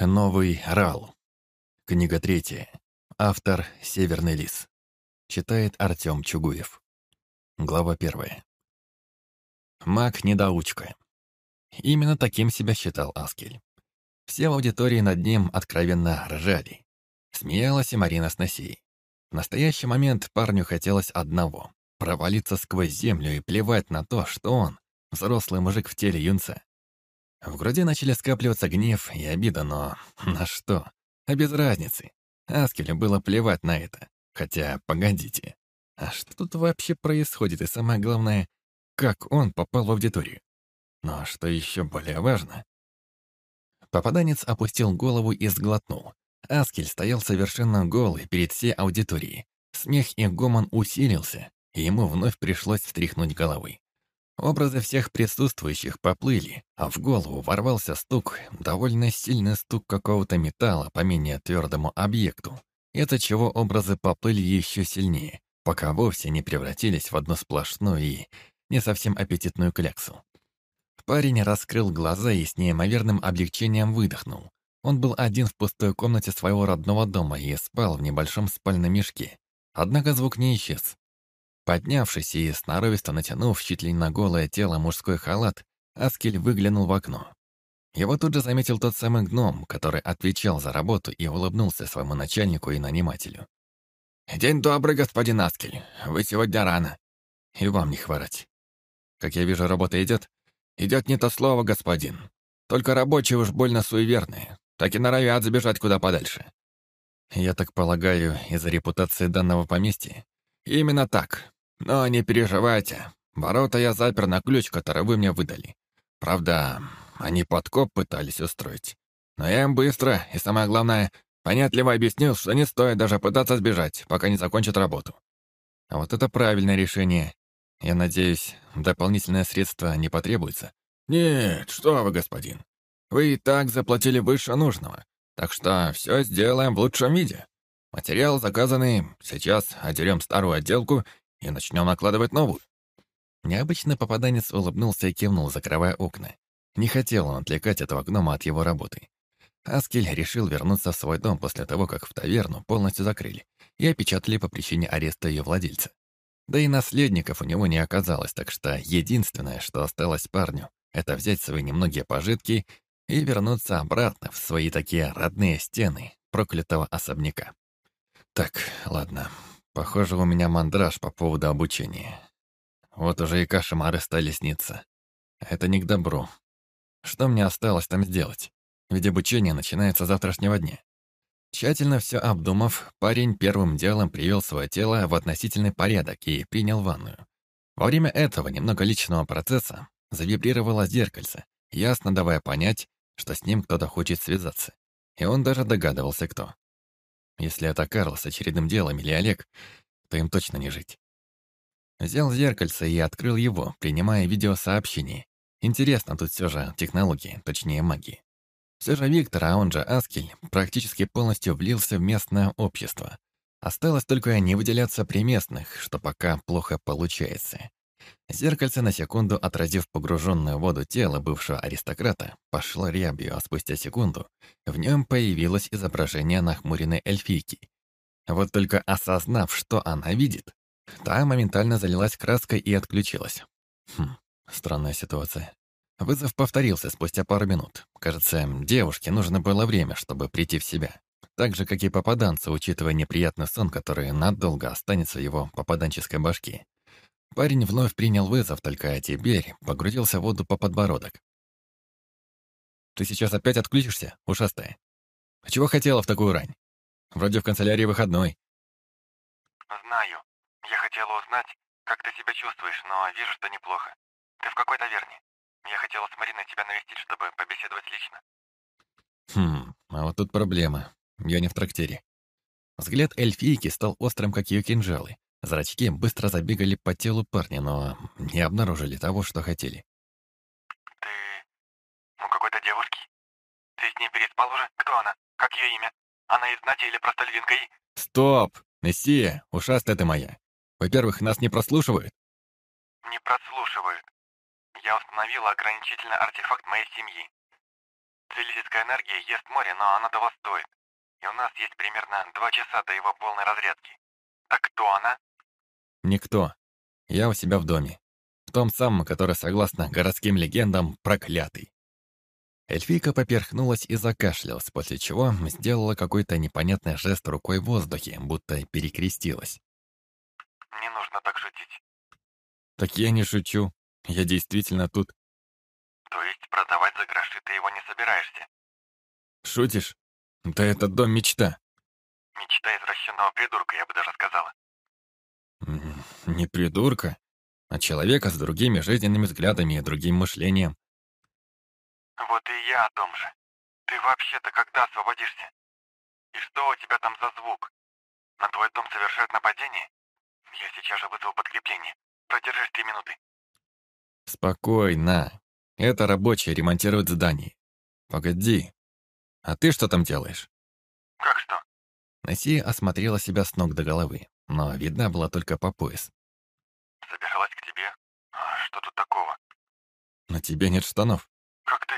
Новый РАЛ. Книга третья. Автор Северный лис. Читает Артем Чугуев. Глава первая. Маг-недоучка. Именно таким себя считал Аскель. Все в аудитории над ним откровенно ржали. Смеялась и Марина с Носей. В настоящий момент парню хотелось одного — провалиться сквозь землю и плевать на то, что он — взрослый мужик в теле юнца. В груди начали скапливаться гнев и обида, но на что? А без разницы. Аскелю было плевать на это. Хотя, погодите, а что тут вообще происходит? И самое главное, как он попал в аудиторию? Но что еще более важно? Попаданец опустил голову и сглотнул. Аскель стоял совершенно голый перед всей аудиторией. Смех и гомон усилился, и ему вновь пришлось встряхнуть головой. Образы всех присутствующих поплыли, а в голову ворвался стук, довольно сильный стук какого-то металла по менее твердому объекту. Это чего образы поплыли еще сильнее, пока вовсе не превратились в одну сплошную и не совсем аппетитную кляксу. Парень раскрыл глаза и с неимоверным облегчением выдохнул. Он был один в пустой комнате своего родного дома и спал в небольшом спальном мешке. Однако звук не исчез. Поднявшись и сноровисто натянув чуть ли на голое тело мужской халат, Аскель выглянул в окно. Его тут же заметил тот самый гном, который отвечал за работу и улыбнулся своему начальнику и нанимателю. «День добрый, господин Аскель. Вы сегодня рано. И вам не хворать. Как я вижу, работа идет? Идет не то слово, господин. Только рабочие уж больно суеверные. Так и норовят забежать куда подальше. Я так полагаю, из-за репутации данного поместья? Именно так. Но не переживайте. Ворота я запер на ключ, который вы мне выдали. Правда, они подкоп пытались устроить. Но я им быстро и, самое главное, понятливо объяснил, что не стоит даже пытаться сбежать, пока не закончат работу. А вот это правильное решение. Я надеюсь, дополнительное средство не потребуется. Нет, что вы, господин. Вы и так заплатили выше нужного, так что все сделаем в лучшем виде. Материал заказанный, сейчас одерем старую отделку и начнем накладывать новую». Необычный попаданец улыбнулся и кивнул, закрывая окна. Не хотел он отвлекать этого гнома от его работы. Аскель решил вернуться в свой дом после того, как в таверну полностью закрыли и опечатали по причине ареста ее владельца. Да и наследников у него не оказалось, так что единственное, что осталось парню, это взять свои немногие пожитки и вернуться обратно в свои такие родные стены проклятого особняка. Так, ладно, Похоже, у меня мандраж по поводу обучения. Вот уже и кошмары стали сниться. Это не к добру. Что мне осталось там сделать? Ведь обучение начинается завтрашнего дня. Тщательно все обдумав, парень первым делом привел свое тело в относительный порядок и принял ванную. Во время этого немного личного процесса завибрировало зеркальце, ясно давая понять, что с ним кто-то хочет связаться. И он даже догадывался, кто. Если это Карл с очередным делом или Олег, то им точно не жить. Взял зеркальце и открыл его, принимая видеосообщение. Интересно тут все же технологии, точнее магии. Все же Виктор, а он же Аскель, практически полностью влился в местное общество. Осталось только не выделяться при местных, что пока плохо получается. Зеркальце, на секунду отразив погруженную в воду тело бывшего аристократа, пошло рябью, а спустя секунду в нем появилось изображение нахмуренной эльфийки. Вот только осознав, что она видит, та моментально залилась краской и отключилась. Хм, странная ситуация. Вызов повторился спустя пару минут. Кажется, девушке нужно было время, чтобы прийти в себя. Так же, как и попаданцу, учитывая неприятный сон, который надолго останется в его попаданческой башке. Парень вновь принял вызов, только теперь погрузился в воду по подбородок. «Ты сейчас опять отключишься, ушастая? А чего хотела в такую рань? Вроде в канцелярии выходной». «Знаю. Я хотела узнать, как ты себя чувствуешь, но вижу, что неплохо. Ты в какой таверне? Я хотела с Мариной тебя навестить, чтобы побеседовать лично». «Хм, а вот тут проблема. Я не в трактире». Взгляд эльфийки стал острым, как ее кинжалы. Зрачки быстро забегали по телу парня, но не обнаружили того, что хотели. «Ты... у какой-то девушки? Ты с ней переспал уже? Кто она? Как ее имя? Она из знати или просто львинка и...» «Стоп! Мессия, ушастая ты моя! Во-первых, нас не прослушивают?» «Не прослушивают. Я установила ограничительный артефакт моей семьи. Целительская энергия ест море, но она того стоит. И у нас есть примерно два часа до его полной разрядки. Так кто она? Никто. Я у себя в доме. В том самом, который, согласно городским легендам, проклятый. Эльфийка поперхнулась и закашлялась, после чего сделала какой-то непонятный жест рукой в воздухе, будто перекрестилась. Не нужно так шутить. Так я не шучу. Я действительно тут. То есть продавать за гроши ты его не собираешься? Шутишь? Да этот дом мечта. Мечта извращенного придурка, я бы даже сказала. Не придурка, а человека с другими жизненными взглядами и другим мышлением. Вот и я о том же. Ты вообще-то когда освободишься? И что у тебя там за звук? На твой дом совершают нападение? Я сейчас же вызову подкрепление. Продержись три минуты. Спокойно. Это рабочие ремонтируют здание. Погоди. А ты что там делаешь? Как что? Насия осмотрела себя с ног до головы, но видна была только по пояс. Собиралась к тебе. А что тут такого? На тебе нет штанов. Как ты?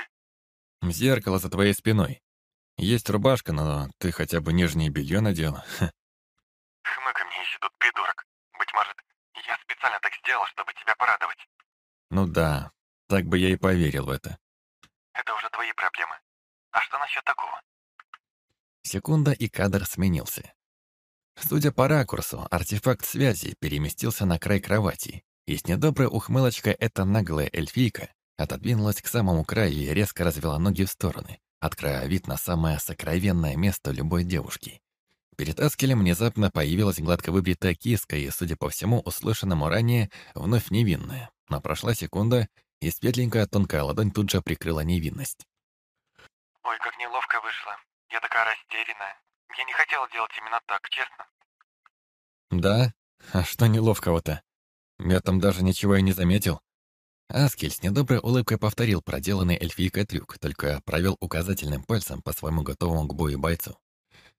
Зеркало за твоей спиной. Есть рубашка, но ты хотя бы нижнее белье надела. Хмыка мне ищет тут придурок. Быть может, я специально так сделал, чтобы тебя порадовать. Ну да, так бы я и поверил в это. Это уже твои проблемы. А что насчет такого? Секунда, и кадр сменился. Судя по ракурсу, артефакт связи переместился на край кровати, и с недоброй ухмылочкой эта наглая эльфийка отодвинулась к самому краю и резко развела ноги в стороны, открывая вид на самое сокровенное место любой девушки. Перед Аскелем внезапно появилась гладко выбритая киска и, судя по всему, услышанному ранее, вновь невинная. Но прошла секунда, и светленькая тонкая ладонь тут же прикрыла невинность. Ой, как неловко вышло. Я такая растерянная. Я не хотела делать именно так, честно. Да? А что неловкого-то? Я там даже ничего и не заметил. Аскель с недоброй улыбкой повторил проделанный эльфийкой трюк, только провел указательным пальцем по своему готовому к бою бойцу.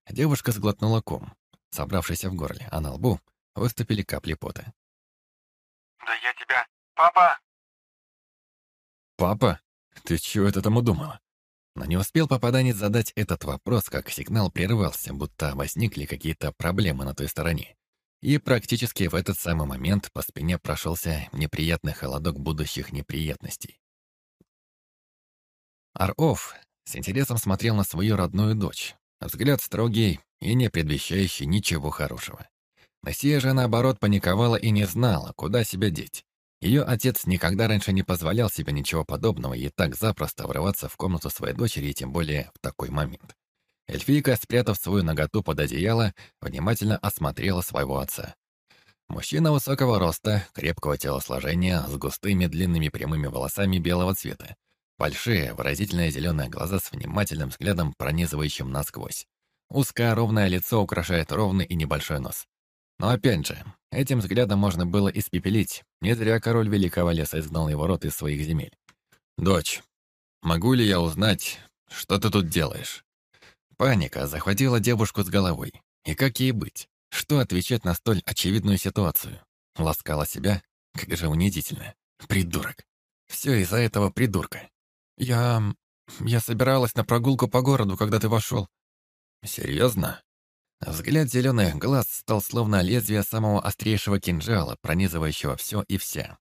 Девушка сглотнула ком, собравшийся в горле, а на лбу выступили капли пота. Да я тебя... Папа! «Папа? Ты чего это тому думала?» Но не успел попаданец задать этот вопрос, как сигнал прервался, будто возникли какие-то проблемы на той стороне. И практически в этот самый момент по спине прошелся неприятный холодок будущих неприятностей. Аров с интересом смотрел на свою родную дочь. Взгляд строгий и не предвещающий ничего хорошего. Насия же, наоборот, паниковала и не знала, куда себя деть. Ее отец никогда раньше не позволял себе ничего подобного и так запросто врываться в комнату своей дочери, и тем более в такой момент. Эльфийка, спрятав свою ноготу под одеяло, внимательно осмотрела своего отца. Мужчина высокого роста, крепкого телосложения, с густыми длинными прямыми волосами белого цвета. Большие, выразительные зеленые глаза с внимательным взглядом, пронизывающим насквозь. Узкое ровное лицо украшает ровный и небольшой нос. Но опять же, этим взглядом можно было испепелить. Не зря король Великого Леса изгнал его род из своих земель. «Дочь, могу ли я узнать, что ты тут делаешь?» Паника захватила девушку с головой. И как ей быть? Что отвечать на столь очевидную ситуацию? Ласкала себя? Как же унизительно. Придурок. Все из-за этого придурка. Я... я собиралась на прогулку по городу, когда ты вошел. Серьезно? Взгляд зеленых глаз стал словно лезвие самого острейшего кинжала, пронизывающего все и вся.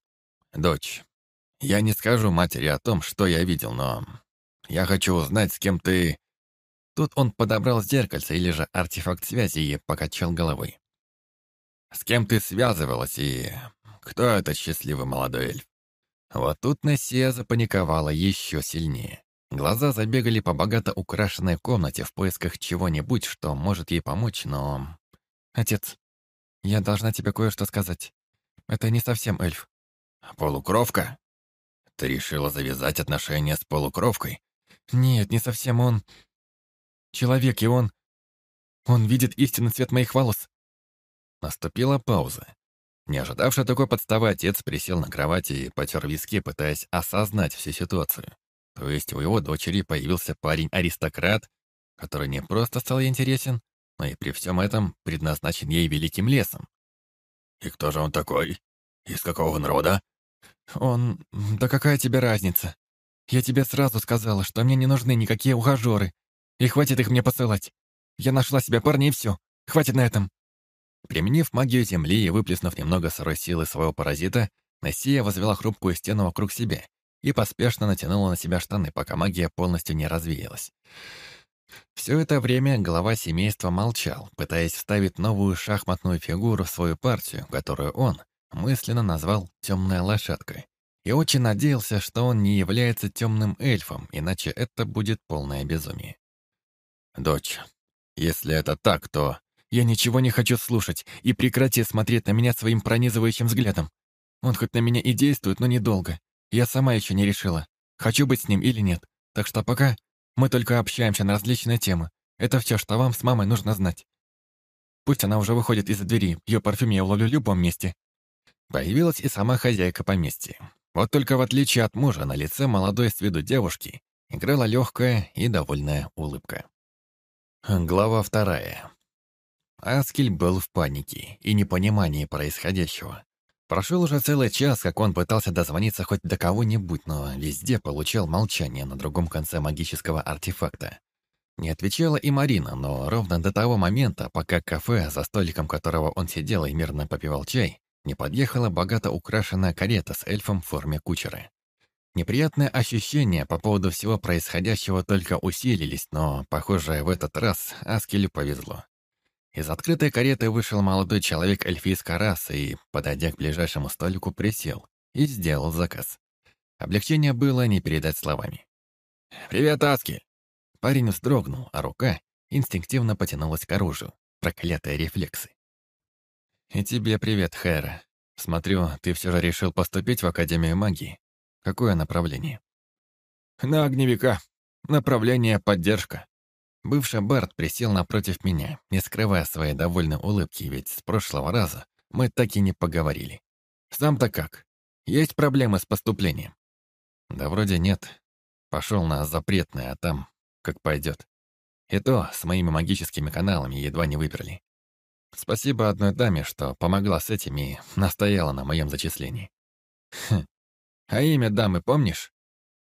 «Дочь, я не скажу матери о том, что я видел, но я хочу узнать, с кем ты...» Тут он подобрал зеркальце или же артефакт связи и покачал головой. «С кем ты связывалась и кто этот счастливый молодой эльф?» Вот тут Нессия запаниковала еще сильнее. Глаза забегали по богато украшенной комнате в поисках чего-нибудь, что может ей помочь, но... «Отец, я должна тебе кое-что сказать. Это не совсем эльф». «Полукровка? Ты решила завязать отношения с полукровкой?» «Нет, не совсем он. Человек, и он... Он видит истинный цвет моих волос». Наступила пауза. Не ожидавший такой подставы, отец присел на кровати и потер виски, пытаясь осознать всю ситуацию. То есть у его дочери появился парень-аристократ, который не просто стал интересен, но и при всем этом предназначен ей великим лесом. «И кто же он такой? Из какого он рода?» «Он... Да какая тебе разница?» Я тебе сразу сказала, что мне не нужны никакие ухажеры. И хватит их мне посылать. Я нашла себе парня и все. Хватит на этом». Применив магию земли и выплеснув немного сырой силы своего паразита, Нессия возвела хрупкую стену вокруг себя и поспешно натянула на себя штаны, пока магия полностью не развеялась. Все это время глава семейства молчал, пытаясь вставить новую шахматную фигуру в свою партию, которую он мысленно назвал «темная лошадка», и очень надеялся, что он не является темным эльфом, иначе это будет полное безумие. «Дочь, если это так, то я ничего не хочу слушать, и прекрати смотреть на меня своим пронизывающим взглядом. Он хоть на меня и действует, но недолго. Я сама еще не решила, хочу быть с ним или нет. Так что пока мы только общаемся на различные темы. Это все, что вам с мамой нужно знать. Пусть она уже выходит из-за двери, ее парфюм я уловлю в любом месте. Появилась и сама хозяйка поместья. Вот только в отличие от мужа, на лице молодой с виду девушки играла легкая и довольная улыбка. Глава вторая. Аскель был в панике и непонимании происходящего. Прошел уже целый час, как он пытался дозвониться хоть до кого-нибудь, но везде получал молчание на другом конце магического артефакта. Не отвечала и Марина, но ровно до того момента, пока кафе, за столиком которого он сидел и мирно попивал чай, не подъехала богато украшенная карета с эльфом в форме кучера. Неприятные ощущения по поводу всего происходящего только усилились, но, похоже, в этот раз Аскелю повезло. Из открытой кареты вышел молодой человек эльфийской расы и, подойдя к ближайшему столику, присел и сделал заказ. Облегчение было не передать словами. «Привет, Аски!» Парень вздрогнул, а рука инстинктивно потянулась к оружию. Проклятые рефлексы. «И тебе привет, Хэра. Смотрю, ты все же решил поступить в Академию магии. Какое направление?» «На огневика. Направление поддержка», Бывший Барт присел напротив меня, не скрывая своей довольной улыбки, ведь с прошлого раза мы так и не поговорили. Сам-то как? Есть проблемы с поступлением? Да вроде нет. Пошел на запретное, а там как пойдет. И то с моими магическими каналами едва не выперли. Спасибо одной даме, что помогла с этим и настояла на моем зачислении. Хм. А имя дамы помнишь?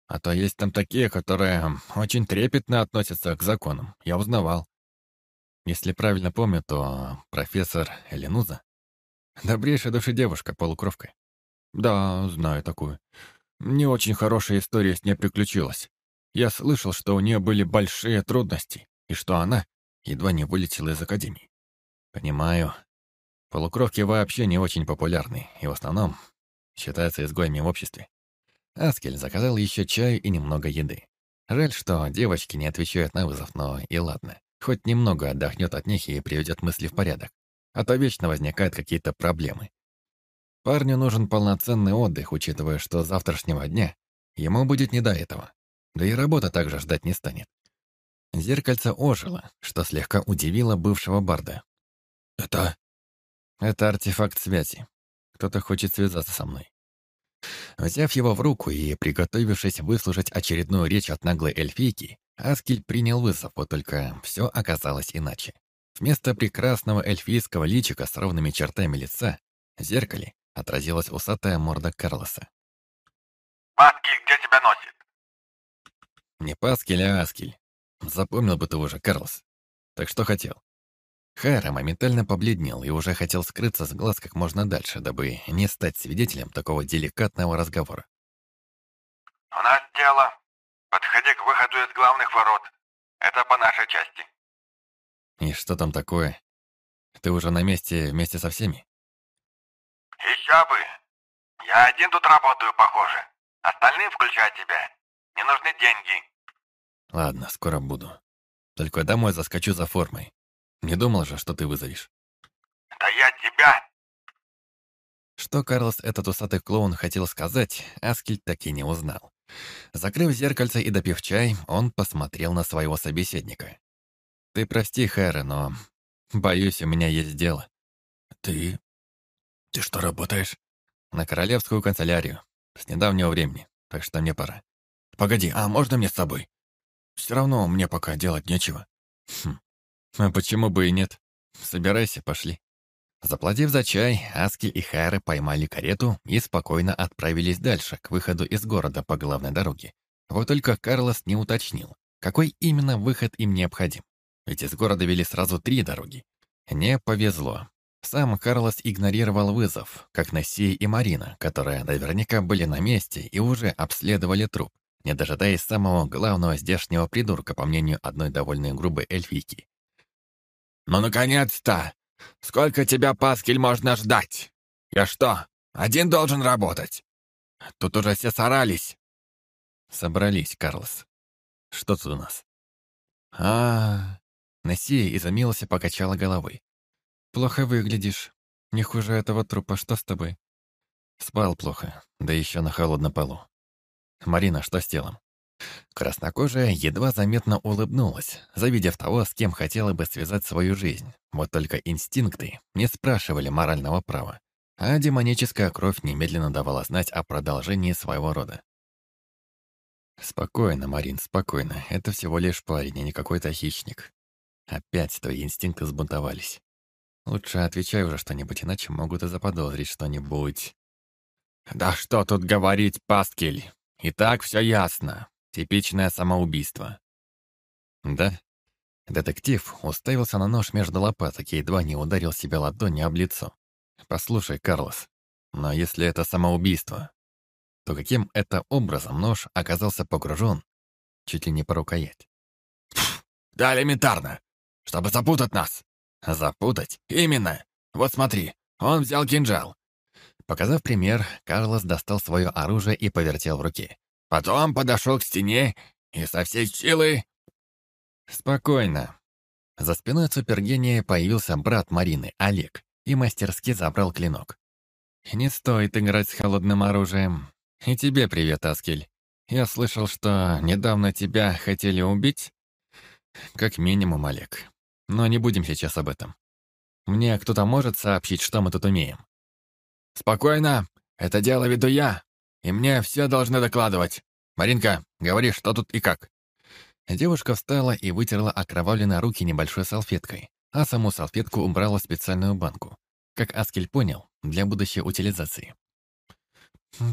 А то есть там такие, которые очень трепетно относятся к законам. Я узнавал. Если правильно помню, то профессор Эленуза. Добрейшая души девушка, полукровка. Да, знаю такую. Не очень хорошая история с ней приключилась. Я слышал, что у нее были большие трудности, и что она едва не вылетела из академии. Понимаю. Полукровки вообще не очень популярны, и в основном считаются изгоями в обществе. Аскель заказал еще чай и немного еды. Жаль, что девочки не отвечают на вызов, но и ладно. Хоть немного отдохнет от них и приведет мысли в порядок. А то вечно возникают какие-то проблемы. Парню нужен полноценный отдых, учитывая, что завтрашнего дня ему будет не до этого. Да и работа также ждать не станет. Зеркальце ожило, что слегка удивило бывшего барда. «Это...» «Это артефакт связи. Кто-то хочет связаться со мной. Взяв его в руку и приготовившись выслушать очередную речь от наглой эльфийки, Аскель принял вызов, вот только все оказалось иначе. Вместо прекрасного эльфийского личика с ровными чертами лица в зеркале отразилась усатая морда Карлоса. «Паскель, где тебя носит?» «Не Паскель, а Аскель. Запомнил бы ты уже, Карлос. Так что хотел?» Хайра моментально побледнел и уже хотел скрыться с глаз как можно дальше, дабы не стать свидетелем такого деликатного разговора. «У нас дело. Подходи к выходу из главных ворот. Это по нашей части». «И что там такое? Ты уже на месте вместе со всеми?» «Еще бы. Я один тут работаю, похоже. Остальные, включая тебя, не нужны деньги». «Ладно, скоро буду. Только домой заскочу за формой. Не думал же, что ты вызовешь. Да я тебя! Что Карлос, этот усатый клоун, хотел сказать, Аскель так и не узнал. Закрыв зеркальце и допив чай, он посмотрел на своего собеседника. «Ты прости, Хэра, но... Боюсь, у меня есть дело». «Ты... ты что, работаешь?» «На королевскую канцелярию. С недавнего времени, так что мне пора». «Погоди, а можно мне с тобой?» «Все равно мне пока делать нечего». «Хм, а почему бы и нет? Собирайся, пошли. Заплатив за чай, Аски и Хайры поймали карету и спокойно отправились дальше, к выходу из города по главной дороге, Вот только Карлос не уточнил, какой именно выход им необходим. Ведь из города вели сразу три дороги. Не повезло. Сам Карлос игнорировал вызов, как Нессия и Марина, которые наверняка были на месте и уже обследовали труп, не дожидаясь самого главного здешнего придурка, по мнению одной довольно грубой эльфийки. «Ну, наконец-то! Сколько тебя, Паскель, можно ждать? Я что, один должен работать? Тут уже все сорались». Собрались, Карлос. Что тут у нас? а. Нессия изумилась покачала головой. «Плохо выглядишь. Не хуже этого трупа. Что с тобой?» Спал плохо, да еще на холодном полу. «Марина, что с телом?» Краснокожая едва заметно улыбнулась, завидев того, с кем хотела бы связать свою жизнь. Вот только инстинкты не спрашивали морального права, а демоническая кровь немедленно давала знать о продолжении своего рода. «Спокойно, Марин, спокойно. Это всего лишь парень, а не какой-то хищник. Опять твои инстинкты взбунтовались. Лучше отвечай уже что-нибудь, иначе могут и заподозрить что-нибудь». «Да что тут говорить, Паскель? И так все ясно. Типичное самоубийство». «Да?» Детектив уставился на нож между лопаток и едва не ударил себя ладонью об лицо. «Послушай, Карлос, но если это самоубийство, то каким это образом нож оказался погружен чуть ли не по рукоять?» «Да элементарно. Чтобы запутать нас». «Запутать?» «Именно. Вот смотри, он взял кинжал». Показав пример, Карлос достал свое оружие и повертел в руке. Потом подошел к стене и со всей силы... Спокойно. За спиной супергения появился брат Марины, Олег, и мастерски забрал клинок. «Не стоит играть с холодным оружием. И тебе привет, Аскель. Я слышал, что недавно тебя хотели убить?» «Как минимум, Олег. Но не будем сейчас об этом. Мне кто-то может сообщить, что мы тут умеем?» «Спокойно. Это дело веду я и мне все должны докладывать. Маринка, говори, что тут и как». Девушка встала и вытерла окровавленные руки небольшой салфеткой, а саму салфетку убрала в специальную банку. Как Аскель понял, для будущей утилизации.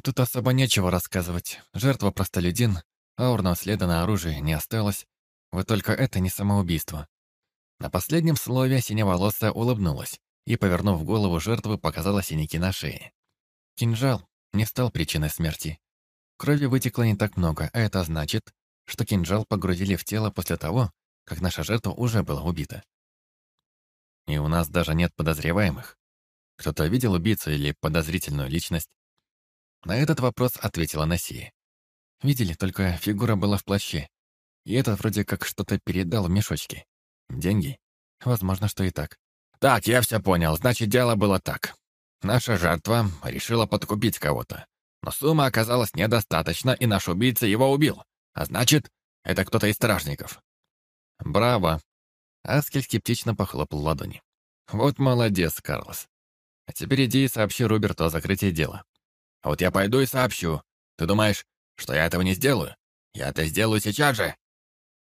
Тут особо нечего рассказывать. Жертва простолюдин, аурного следа на оружии не осталось. Вот только это не самоубийство. На последнем слове синеволосая улыбнулась и, повернув голову жертвы, показала синяки на шее. Кинжал, не стал причиной смерти. Крови вытекло не так много, а это значит, что кинжал погрузили в тело после того, как наша жертва уже была убита. И у нас даже нет подозреваемых. Кто-то видел убийцу или подозрительную личность? На этот вопрос ответила Насия. Видели, только фигура была в плаще. И этот вроде как что-то передал в мешочке. Деньги? Возможно, что и так. «Так, я все понял. Значит, дело было так. Наша жертва решила подкупить кого-то. Но сумма оказалась недостаточно, и наш убийца его убил. А значит, это кто-то из стражников. Браво. Аскель скептично похлопал ладони. Вот молодец, Карлос. А теперь иди и сообщи Роберту о закрытии дела. А вот я пойду и сообщу. Ты думаешь, что я этого не сделаю? Я это сделаю сейчас же.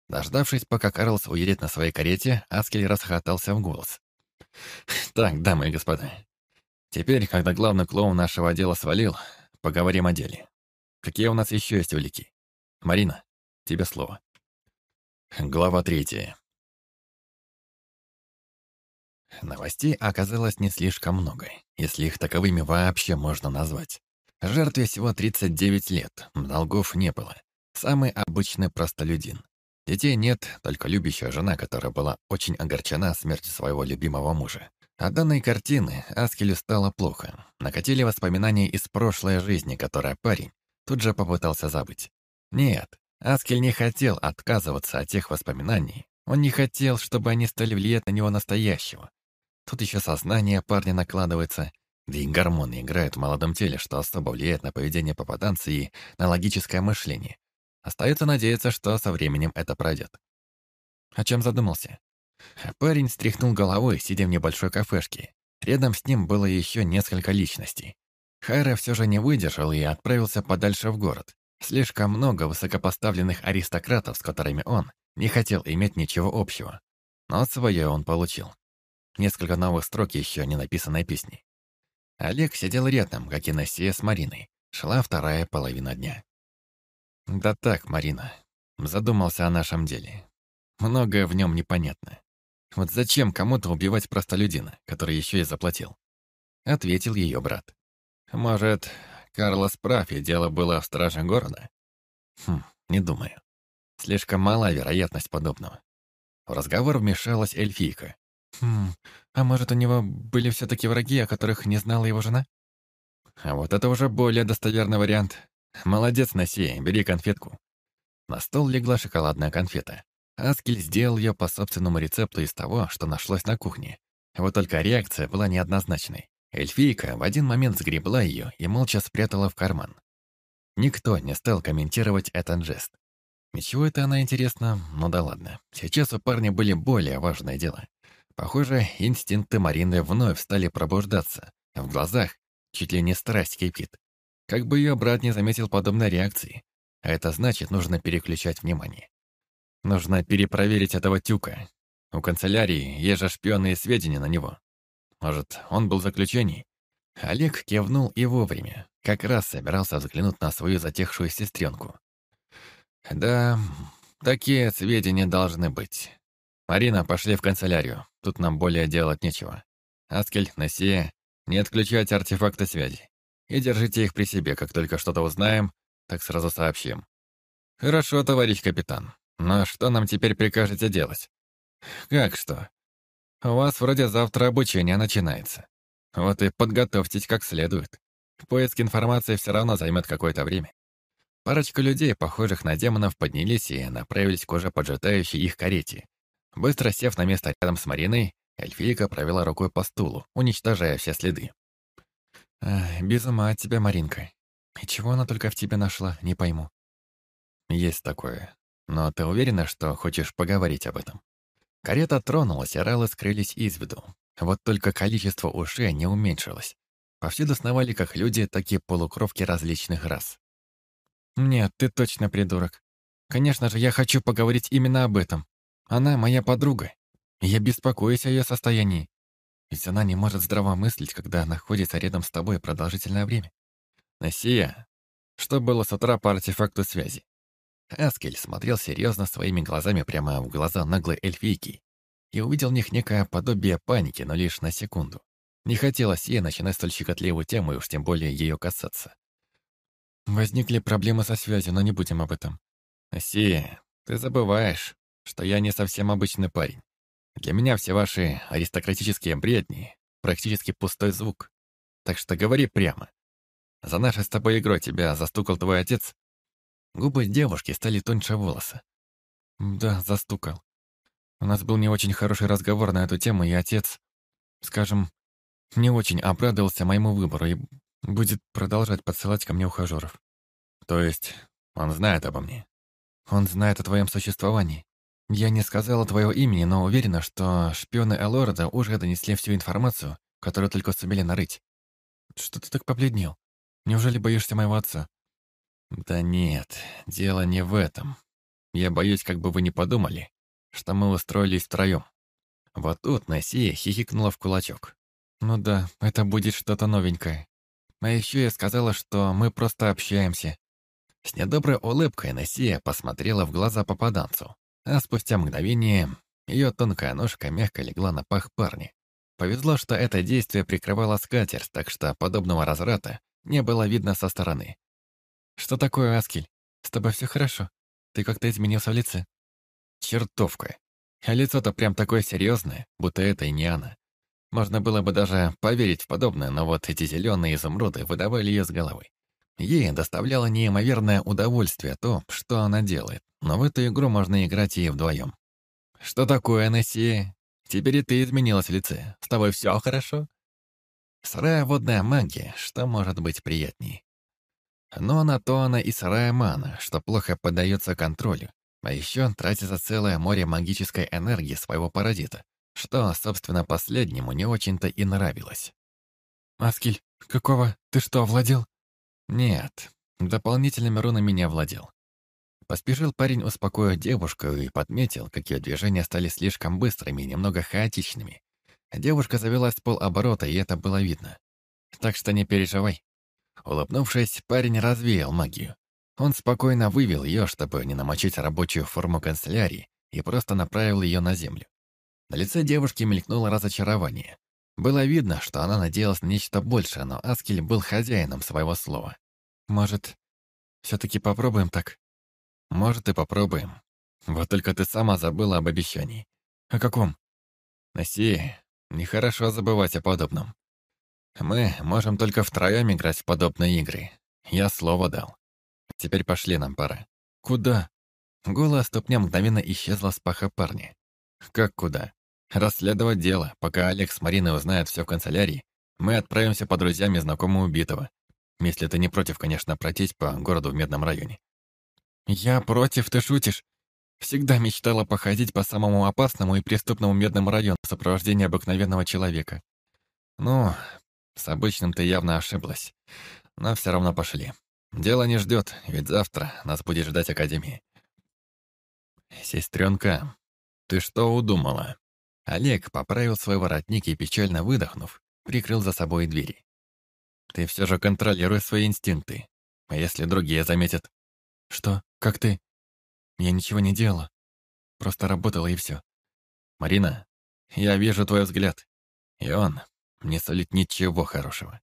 Дождавшись, пока Карлос уедет на своей карете, Аскель расхохотался в голос. «Так, дамы и господа, Теперь, когда главный клоун нашего отдела свалил, поговорим о деле. Какие у нас еще есть улики? Марина, тебе слово. Глава третья. Новостей оказалось не слишком много, если их таковыми вообще можно назвать. Жертве всего 39 лет, долгов не было. Самый обычный простолюдин. Детей нет, только любящая жена, которая была очень огорчена смертью своего любимого мужа. От данной картины Аскелю стало плохо. Накатили воспоминания из прошлой жизни, которая парень тут же попытался забыть. Нет, Аскель не хотел отказываться от тех воспоминаний. Он не хотел, чтобы они стали влиять на него настоящего. Тут еще сознание парня накладывается, да и гормоны играют в молодом теле, что особо влияет на поведение попаданца и на логическое мышление. Остается надеяться, что со временем это пройдет. О чем задумался? Парень стряхнул головой, сидя в небольшой кафешке. Рядом с ним было еще несколько личностей. Хайра все же не выдержал и отправился подальше в город. Слишком много высокопоставленных аристократов, с которыми он не хотел иметь ничего общего. Но свое он получил. Несколько новых строк еще не написанной песни. Олег сидел рядом, как и Насия с Мариной. Шла вторая половина дня. Да так, Марина. Задумался о нашем деле. Многое в нем непонятно. Вот зачем кому-то убивать простолюдина, который еще и заплатил? Ответил ее брат. Может, Карлос прав, и дело было в страже города? Хм, не думаю. Слишком мала вероятность подобного. В разговор вмешалась эльфийка. «Хм, а может, у него были все-таки враги, о которых не знала его жена?» А вот это уже более достоверный вариант. Молодец, Наси, бери конфетку. На стол легла шоколадная конфета. Аскель сделал ее по собственному рецепту из того, что нашлось на кухне. Вот только реакция была неоднозначной. Эльфийка в один момент сгребла ее и молча спрятала в карман. Никто не стал комментировать этот жест. Ничего это она интересно, ну да ладно. Сейчас у парня были более важное дело. Похоже, инстинкты Марины вновь стали пробуждаться. В глазах чуть ли не страсть кипит. Как бы ее брат не заметил подобной реакции. А это значит, нужно переключать внимание. Нужно перепроверить этого тюка. У канцелярии есть же шпионные сведения на него. Может, он был в заключении? Олег кивнул и вовремя. Как раз собирался взглянуть на свою затихшую сестренку. Да, такие сведения должны быть. Марина, пошли в канцелярию. Тут нам более делать нечего. Аскель, Насия, не отключайте артефакты связи. И держите их при себе, как только что-то узнаем, так сразу сообщим. Хорошо, товарищ капитан. Но что нам теперь прикажете делать? Как что? У вас вроде завтра обучение начинается. Вот и подготовьтесь как следует. Поиск информации все равно займет какое-то время. Парочка людей, похожих на демонов, поднялись и направились к уже поджидающей их карете. Быстро сев на место рядом с Мариной, эльфийка провела рукой по стулу, уничтожая все следы. «Без ума от тебя, Маринка. И чего она только в тебе нашла, не пойму». «Есть такое. Но ты уверена, что хочешь поговорить об этом?» Карета тронулась, и ралы скрылись из виду. Вот только количество ушей не уменьшилось. Повсюду сновали как люди, так и полукровки различных рас. «Нет, ты точно придурок. Конечно же, я хочу поговорить именно об этом. Она моя подруга. Я беспокоюсь о ее состоянии. Ведь она не может здраво мыслить, когда находится рядом с тобой продолжительное время. Насия, что было с утра по артефакту связи? Аскель смотрел серьезно своими глазами прямо в глаза наглой эльфийки и увидел в них некое подобие паники, но лишь на секунду. Не хотелось ей начинать столь щекотливую тему и уж тем более ее касаться. Возникли проблемы со связью, но не будем об этом. Асия, ты забываешь, что я не совсем обычный парень. Для меня все ваши аристократические бредни — практически пустой звук. Так что говори прямо. За нашей с тобой игрой тебя застукал твой отец? Губы девушки стали тоньше волоса. Да, застукал. У нас был не очень хороший разговор на эту тему, и отец, скажем, не очень обрадовался моему выбору и будет продолжать подсылать ко мне ухажеров. То есть он знает обо мне? Он знает о твоем существовании. Я не сказала твоего имени, но уверена, что шпионы Элорда уже донесли всю информацию, которую только сумели нарыть. Что ты так побледнел? Неужели боишься моего отца? Да нет, дело не в этом. Я боюсь, как бы вы не подумали, что мы устроились втроем. Вот тут Насия хихикнула в кулачок. Ну да, это будет что-то новенькое. А еще я сказала, что мы просто общаемся. С недоброй улыбкой Насия посмотрела в глаза попаданцу, а спустя мгновение ее тонкая ножка мягко легла на пах парня. Повезло, что это действие прикрывало скатерть, так что подобного разврата не было видно со стороны. «Что такое, Аскель? С тобой все хорошо? Ты как-то изменился в лице?» «Чертовка. А лицо-то прям такое серьезное, будто это и не она. Можно было бы даже поверить в подобное, но вот эти зеленые изумруды выдавали ее с головы. Ей доставляло неимоверное удовольствие то, что она делает, но в эту игру можно играть и вдвоем. «Что такое, Несси? Теперь и ты изменилась в лице. С тобой все хорошо?» Сырая водная магия, что может быть приятней? Но на то она и сырая мана, что плохо поддается контролю, а еще тратится целое море магической энергии своего паразита, что, собственно, последнему не очень-то и нравилось. «Аскель, какого? Ты что, овладел?» «Нет, дополнительными рунами не овладел. Поспешил парень успокоить девушку и подметил, как ее движения стали слишком быстрыми и немного хаотичными. Девушка завелась в полоборота, и это было видно. Так что не переживай. Улыбнувшись, парень развеял магию. Он спокойно вывел ее, чтобы не намочить рабочую форму канцелярии, и просто направил ее на землю. На лице девушки мелькнуло разочарование. Было видно, что она надеялась на нечто большее, но Аскель был хозяином своего слова. «Может, все-таки попробуем так?» «Может, и попробуем. Вот только ты сама забыла об обещании». «О каком?» «Наси, нехорошо забывать о подобном. Мы можем только втроем играть в подобные игры. Я слово дал. Теперь пошли, нам пора». «Куда?» Голая ступня мгновенно исчезла с паха парня. «Как куда?» «Расследовать дело. Пока Олег с Мариной узнают все в канцелярии, мы отправимся по друзьям и знакомому убитого. Если ты не против, конечно, пройтись по городу в Медном районе». «Я против, ты шутишь. Всегда мечтала походить по самому опасному и преступному Медному району в сопровождении обыкновенного человека. Ну, с обычным ты явно ошиблась. Но все равно пошли. Дело не ждет, ведь завтра нас будет ждать Академия. «Сестренка, ты что удумала?» Олег поправил свой воротник и, печально выдохнув, прикрыл за собой двери. «Ты все же контролируй свои инстинкты. А если другие заметят?» «Что? Как ты?» «Я ничего не делала. Просто работала и все». «Марина, я вижу твой взгляд. И он не солит ничего хорошего.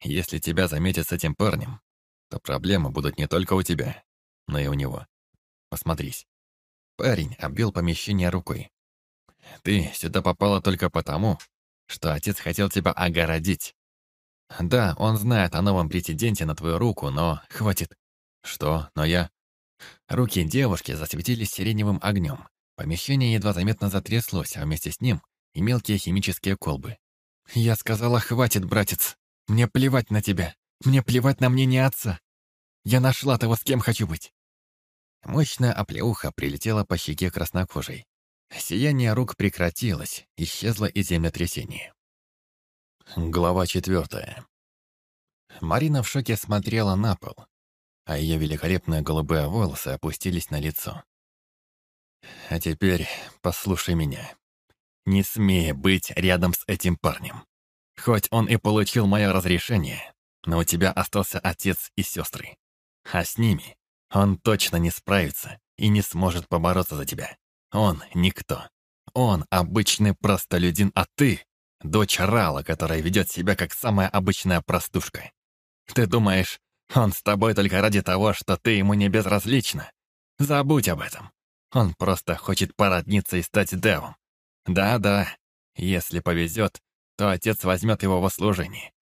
Если тебя заметят с этим парнем, то проблемы будут не только у тебя, но и у него. Посмотрись. Парень обвел помещение рукой. «Ты сюда попала только потому, что отец хотел тебя огородить. Да, он знает о новом претенденте на твою руку, но хватит. Что? Но я...» Руки девушки засветились сиреневым огнем. Помещение едва заметно затряслось, а вместе с ним и мелкие химические колбы. «Я сказала, хватит, братец. Мне плевать на тебя. Мне плевать на мнение отца. Я нашла того, с кем хочу быть. Мощная оплеуха прилетела по щеке краснокожей. Сияние рук прекратилось, исчезло и землетрясение. Глава четвертая. Марина в шоке смотрела на пол, а ее великолепные голубые волосы опустились на лицо. «А теперь послушай меня. Не смей быть рядом с этим парнем. Хоть он и получил мое разрешение, но у тебя остался отец и сестры. А с ними он точно не справится и не сможет побороться за тебя. Он никто. Он обычный простолюдин, а ты — дочь Рала, которая ведет себя как самая обычная простушка. Ты думаешь, он с тобой только ради того, что ты ему не безразлична? Забудь об этом. Он просто хочет породниться и стать девом. Да-да, если повезет, то отец возьмет его во служение.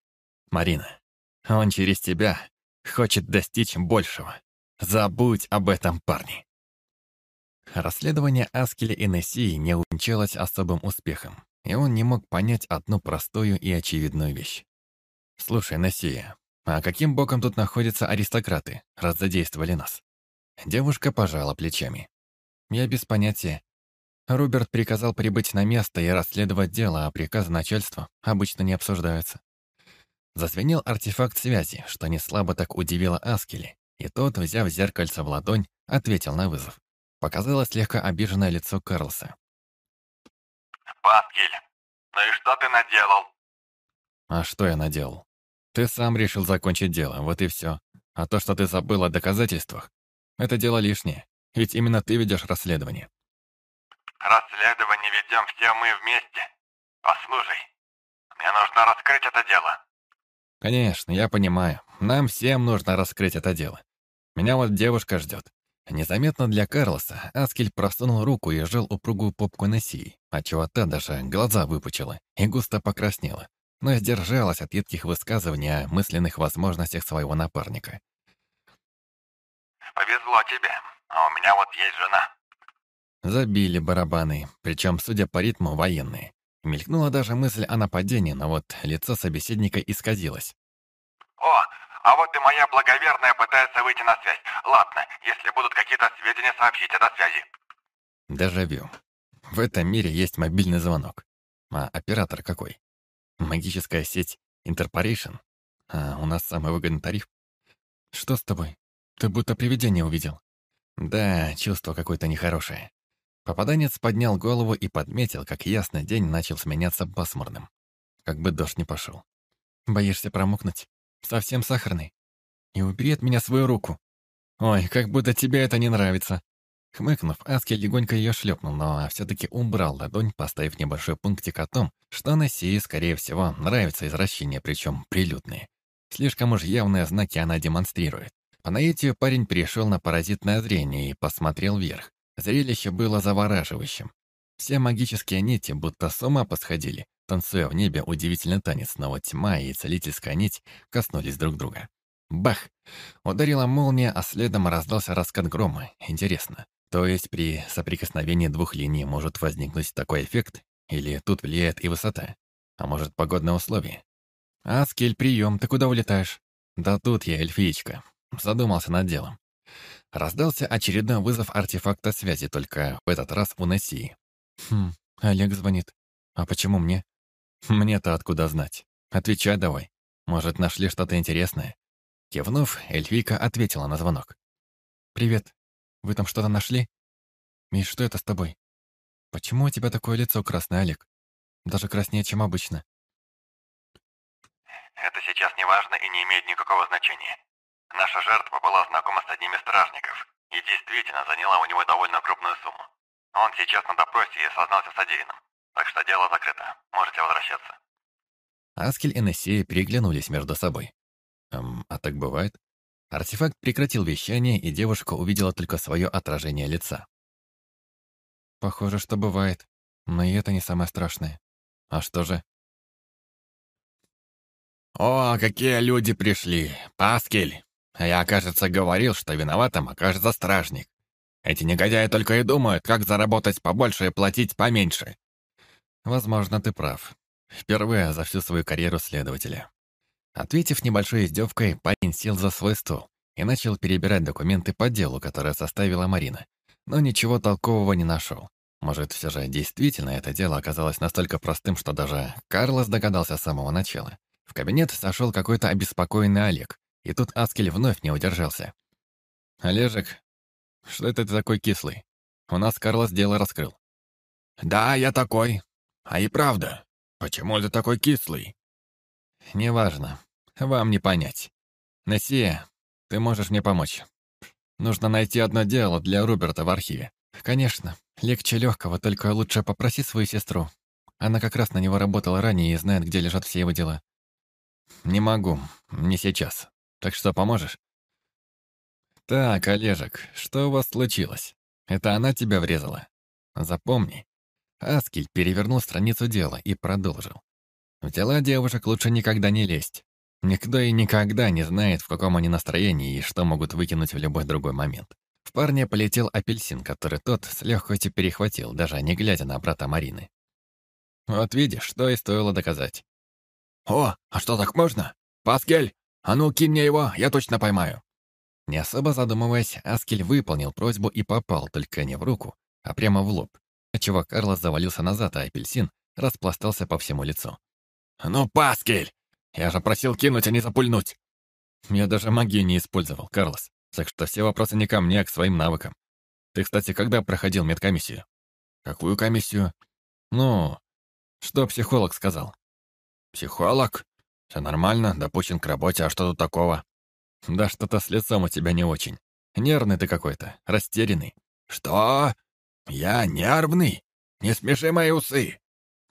Марина, он через тебя хочет достичь большего. Забудь об этом, парни. Расследование Аскеля и Нессии не увенчалось особым успехом, и он не мог понять одну простую и очевидную вещь. «Слушай, Нессия, а каким боком тут находятся аристократы, раз задействовали нас?» Девушка пожала плечами. «Я без понятия. Руберт приказал прибыть на место и расследовать дело, а приказы начальства обычно не обсуждаются». Зазвенел артефакт связи, что не слабо так удивило Аскели, и тот, взяв зеркальце в ладонь, ответил на вызов. Показалось слегка обиженное лицо Карлса. «Паскель, ну и что ты наделал?» «А что я наделал? Ты сам решил закончить дело, вот и все. А то, что ты забыл о доказательствах, это дело лишнее. Ведь именно ты ведешь расследование». «Расследование ведем все мы вместе. Послушай, мне нужно раскрыть это дело». «Конечно, я понимаю. Нам всем нужно раскрыть это дело. Меня вот девушка ждет. Незаметно для Карлоса Аскель просунул руку и сжал упругую попку Нессии, отчего та даже глаза выпучила и густо покраснела, но сдержалась от едких высказываний о мысленных возможностях своего напарника. «Повезло тебе, а у меня вот есть жена». Забили барабаны, причем, судя по ритму, военные. Мелькнула даже мысль о нападении, но вот лицо собеседника исказилось. «О, а вот и моя благоверная пытается выйти на связь. Ладно, если будут какие-то сведения, сообщите до связи. Дежавю. В этом мире есть мобильный звонок. А оператор какой? Магическая сеть Интерпорейшн? А у нас самый выгодный тариф? Что с тобой? Ты будто привидение увидел. Да, чувство какое-то нехорошее. Попаданец поднял голову и подметил, как ясный день начал сменяться пасмурным. Как бы дождь не пошел. Боишься промокнуть? Совсем сахарный. И убери от меня свою руку. «Ой, как будто тебе это не нравится». Хмыкнув, Аски легонько ее шлепнул, но все-таки убрал ладонь, поставив небольшой пунктик о том, что Нессии, скорее всего, нравится извращение, причем прилюдные. Слишком уж явные знаки она демонстрирует. По наитию парень перешел на паразитное зрение и посмотрел вверх. Зрелище было завораживающим. Все магические нити будто с ума посходили, танцуя в небе удивительный танец, но вот тьма и целительская нить коснулись друг друга. Бах! Ударила молния, а следом раздался раскат грома. Интересно, то есть при соприкосновении двух линий может возникнуть такой эффект? Или тут влияет и высота? А может, погодные условия? «Аскель, прием, ты куда улетаешь?» «Да тут я, эльфиечка». Задумался над делом. Раздался очередной вызов артефакта связи, только в этот раз у Нессии. «Хм, Олег звонит. А почему мне?» «Мне-то откуда знать? Отвечай давай. Может, нашли что-то интересное?» Кивнув, эльфийка ответила на звонок. «Привет. Вы там что-то нашли? Миш, что это с тобой? Почему у тебя такое лицо красное, Олег? Даже краснее, чем обычно». Это сейчас не важно и не имеет никакого значения. Наша жертва была знакома с одним из стражников и действительно заняла у него довольно крупную сумму. Он сейчас на допросе и сознался содеянным. Так что дело закрыто. Можете возвращаться. Аскель и Нессия переглянулись между собой. Эм, а так бывает? Артефакт прекратил вещание, и девушка увидела только свое отражение лица. Похоже, что бывает. Но и это не самое страшное. А что же? «О, какие люди пришли! Паскель! Я, кажется, говорил, что виноватым окажется стражник. Эти негодяи только и думают, как заработать побольше и платить поменьше». «Возможно, ты прав. Впервые за всю свою карьеру следователя». Ответив небольшой издевкой, парень сел за свой стол и начал перебирать документы по делу, которое составила Марина. Но ничего толкового не нашел. Может, все же действительно это дело оказалось настолько простым, что даже Карлос догадался с самого начала. В кабинет сошел какой-то обеспокоенный Олег, и тут Аскель вновь не удержался. «Олежек, что это ты такой кислый? У нас Карлос дело раскрыл». «Да, я такой. А и правда, почему ты такой кислый?» «Неважно. Вам не понять. Нессия, ты можешь мне помочь. Нужно найти одно дело для Руберта в архиве. Конечно, легче легкого, только лучше попроси свою сестру. Она как раз на него работала ранее и знает, где лежат все его дела. Не могу, не сейчас. Так что поможешь? Так, Олежек, что у вас случилось? Это она тебя врезала? Запомни. Аскель перевернул страницу дела и продолжил. В дела девушек лучше никогда не лезть. Никто и никогда не знает, в каком они настроении и что могут выкинуть в любой другой момент. В парня полетел апельсин, который тот с легкостью перехватил, даже не глядя на брата Марины. Вот видишь, что и стоило доказать. «О, а что, так можно? Паскель, а ну кинь мне его, я точно поймаю». Не особо задумываясь, Аскель выполнил просьбу и попал только не в руку, а прямо в лоб, отчего Карлос завалился назад, а апельсин распластался по всему лицу. «Ну, Паскель! Я же просил кинуть, а не запульнуть!» Я даже магию не использовал, Карлос, так что все вопросы не ко мне, а к своим навыкам. Ты, кстати, когда проходил медкомиссию? Какую комиссию? Ну, что психолог сказал? «Психолог? Все нормально, допущен к работе, а что тут такого?» «Да что-то с лицом у тебя не очень. Нервный ты какой-то, растерянный». «Что? Я нервный? Не смеши мои усы.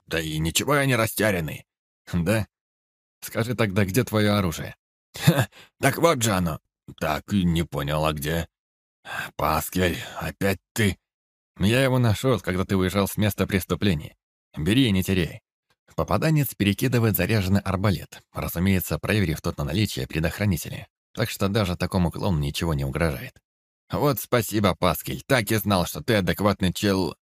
Да и ничего я не растерянный». «Да? Скажи тогда, где твое оружие?» Ха, так вот же оно. Так, не понял, а где? Паскель, опять ты? Я его нашел, когда ты уезжал с места преступления. Бери и не теряй. Попаданец перекидывает заряженный арбалет, разумеется, проверив тот на наличие предохранителя. Так что даже такому клону ничего не угрожает. «Вот спасибо, Паскель, так и знал, что ты адекватный чел...»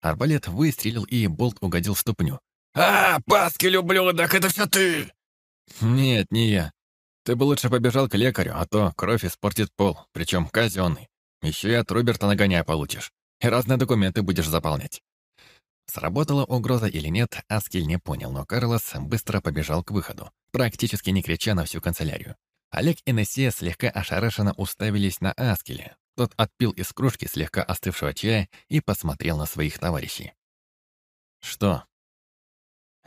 Арбалет выстрелил, и болт угодил в ступню. «А, Паскель, ублюдок, это все ты!» «Нет, не я. Ты бы лучше побежал к лекарю, а то кровь испортит пол, причем казенный. Еще и от Роберта нагоняя получишь. И разные документы будешь заполнять. Сработала угроза или нет, Аскель не понял, но Карлос быстро побежал к выходу, практически не крича на всю канцелярию. Олег и Нессия слегка ошарашенно уставились на Аскеля. Тот отпил из кружки слегка остывшего чая и посмотрел на своих товарищей. «Что?»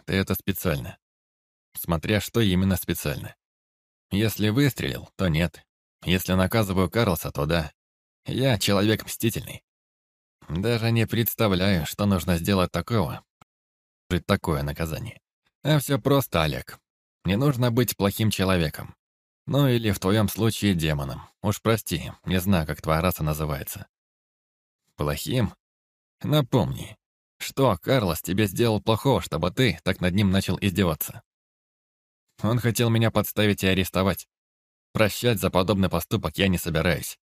«Ты это специально. Смотря что именно специально. Если выстрелил, то нет. Если наказываю Карлса, то да. Я человек мстительный. Даже не представляю, что нужно сделать такого, такое наказание. А все просто, Олег. Не нужно быть плохим человеком. Ну или в твоем случае демоном. Уж прости, не знаю, как твоя раса называется. Плохим? Напомни, что Карлос тебе сделал плохого, чтобы ты так над ним начал издеваться? Он хотел меня подставить и арестовать. Прощать за подобный поступок я не собираюсь.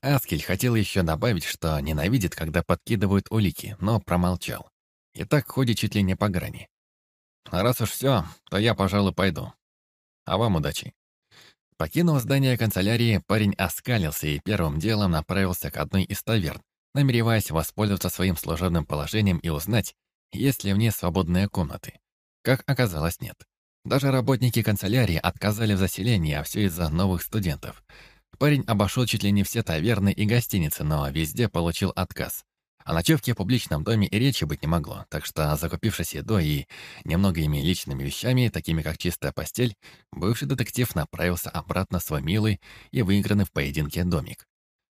Аскель хотел еще добавить, что ненавидит, когда подкидывают улики, но промолчал. И так ходит чуть ли не по грани. А раз уж все, то я, пожалуй, пойду. А вам удачи. Покинув здание канцелярии, парень оскалился и первым делом направился к одной из таверн, намереваясь воспользоваться своим служебным положением и узнать, есть ли в ней свободные комнаты. Как оказалось, нет. Даже работники канцелярии отказали в заселении, а все из-за новых студентов. Парень обошел чуть ли не все таверны и гостиницы, но везде получил отказ. О ночевке в публичном доме и речи быть не могло, так что, закупившись едой и немногими личными вещами, такими как чистая постель, бывший детектив направился обратно в свой милый и выигранный в поединке домик.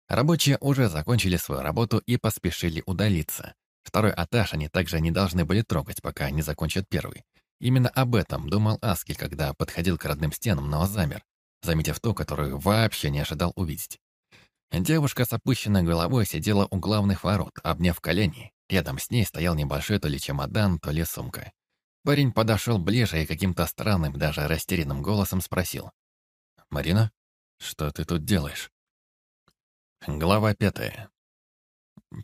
Рабочие уже закончили свою работу и поспешили удалиться. Второй этаж они также не должны были трогать, пока не закончат первый. Именно об этом думал Аскель, когда подходил к родным стенам, но замер, заметив ту, которую вообще не ожидал увидеть. Девушка с опущенной головой сидела у главных ворот, обняв колени. Рядом с ней стоял небольшой то ли чемодан, то ли сумка. Парень подошел ближе и каким-то странным, даже растерянным голосом спросил. «Марина, что ты тут делаешь?» Глава пятая.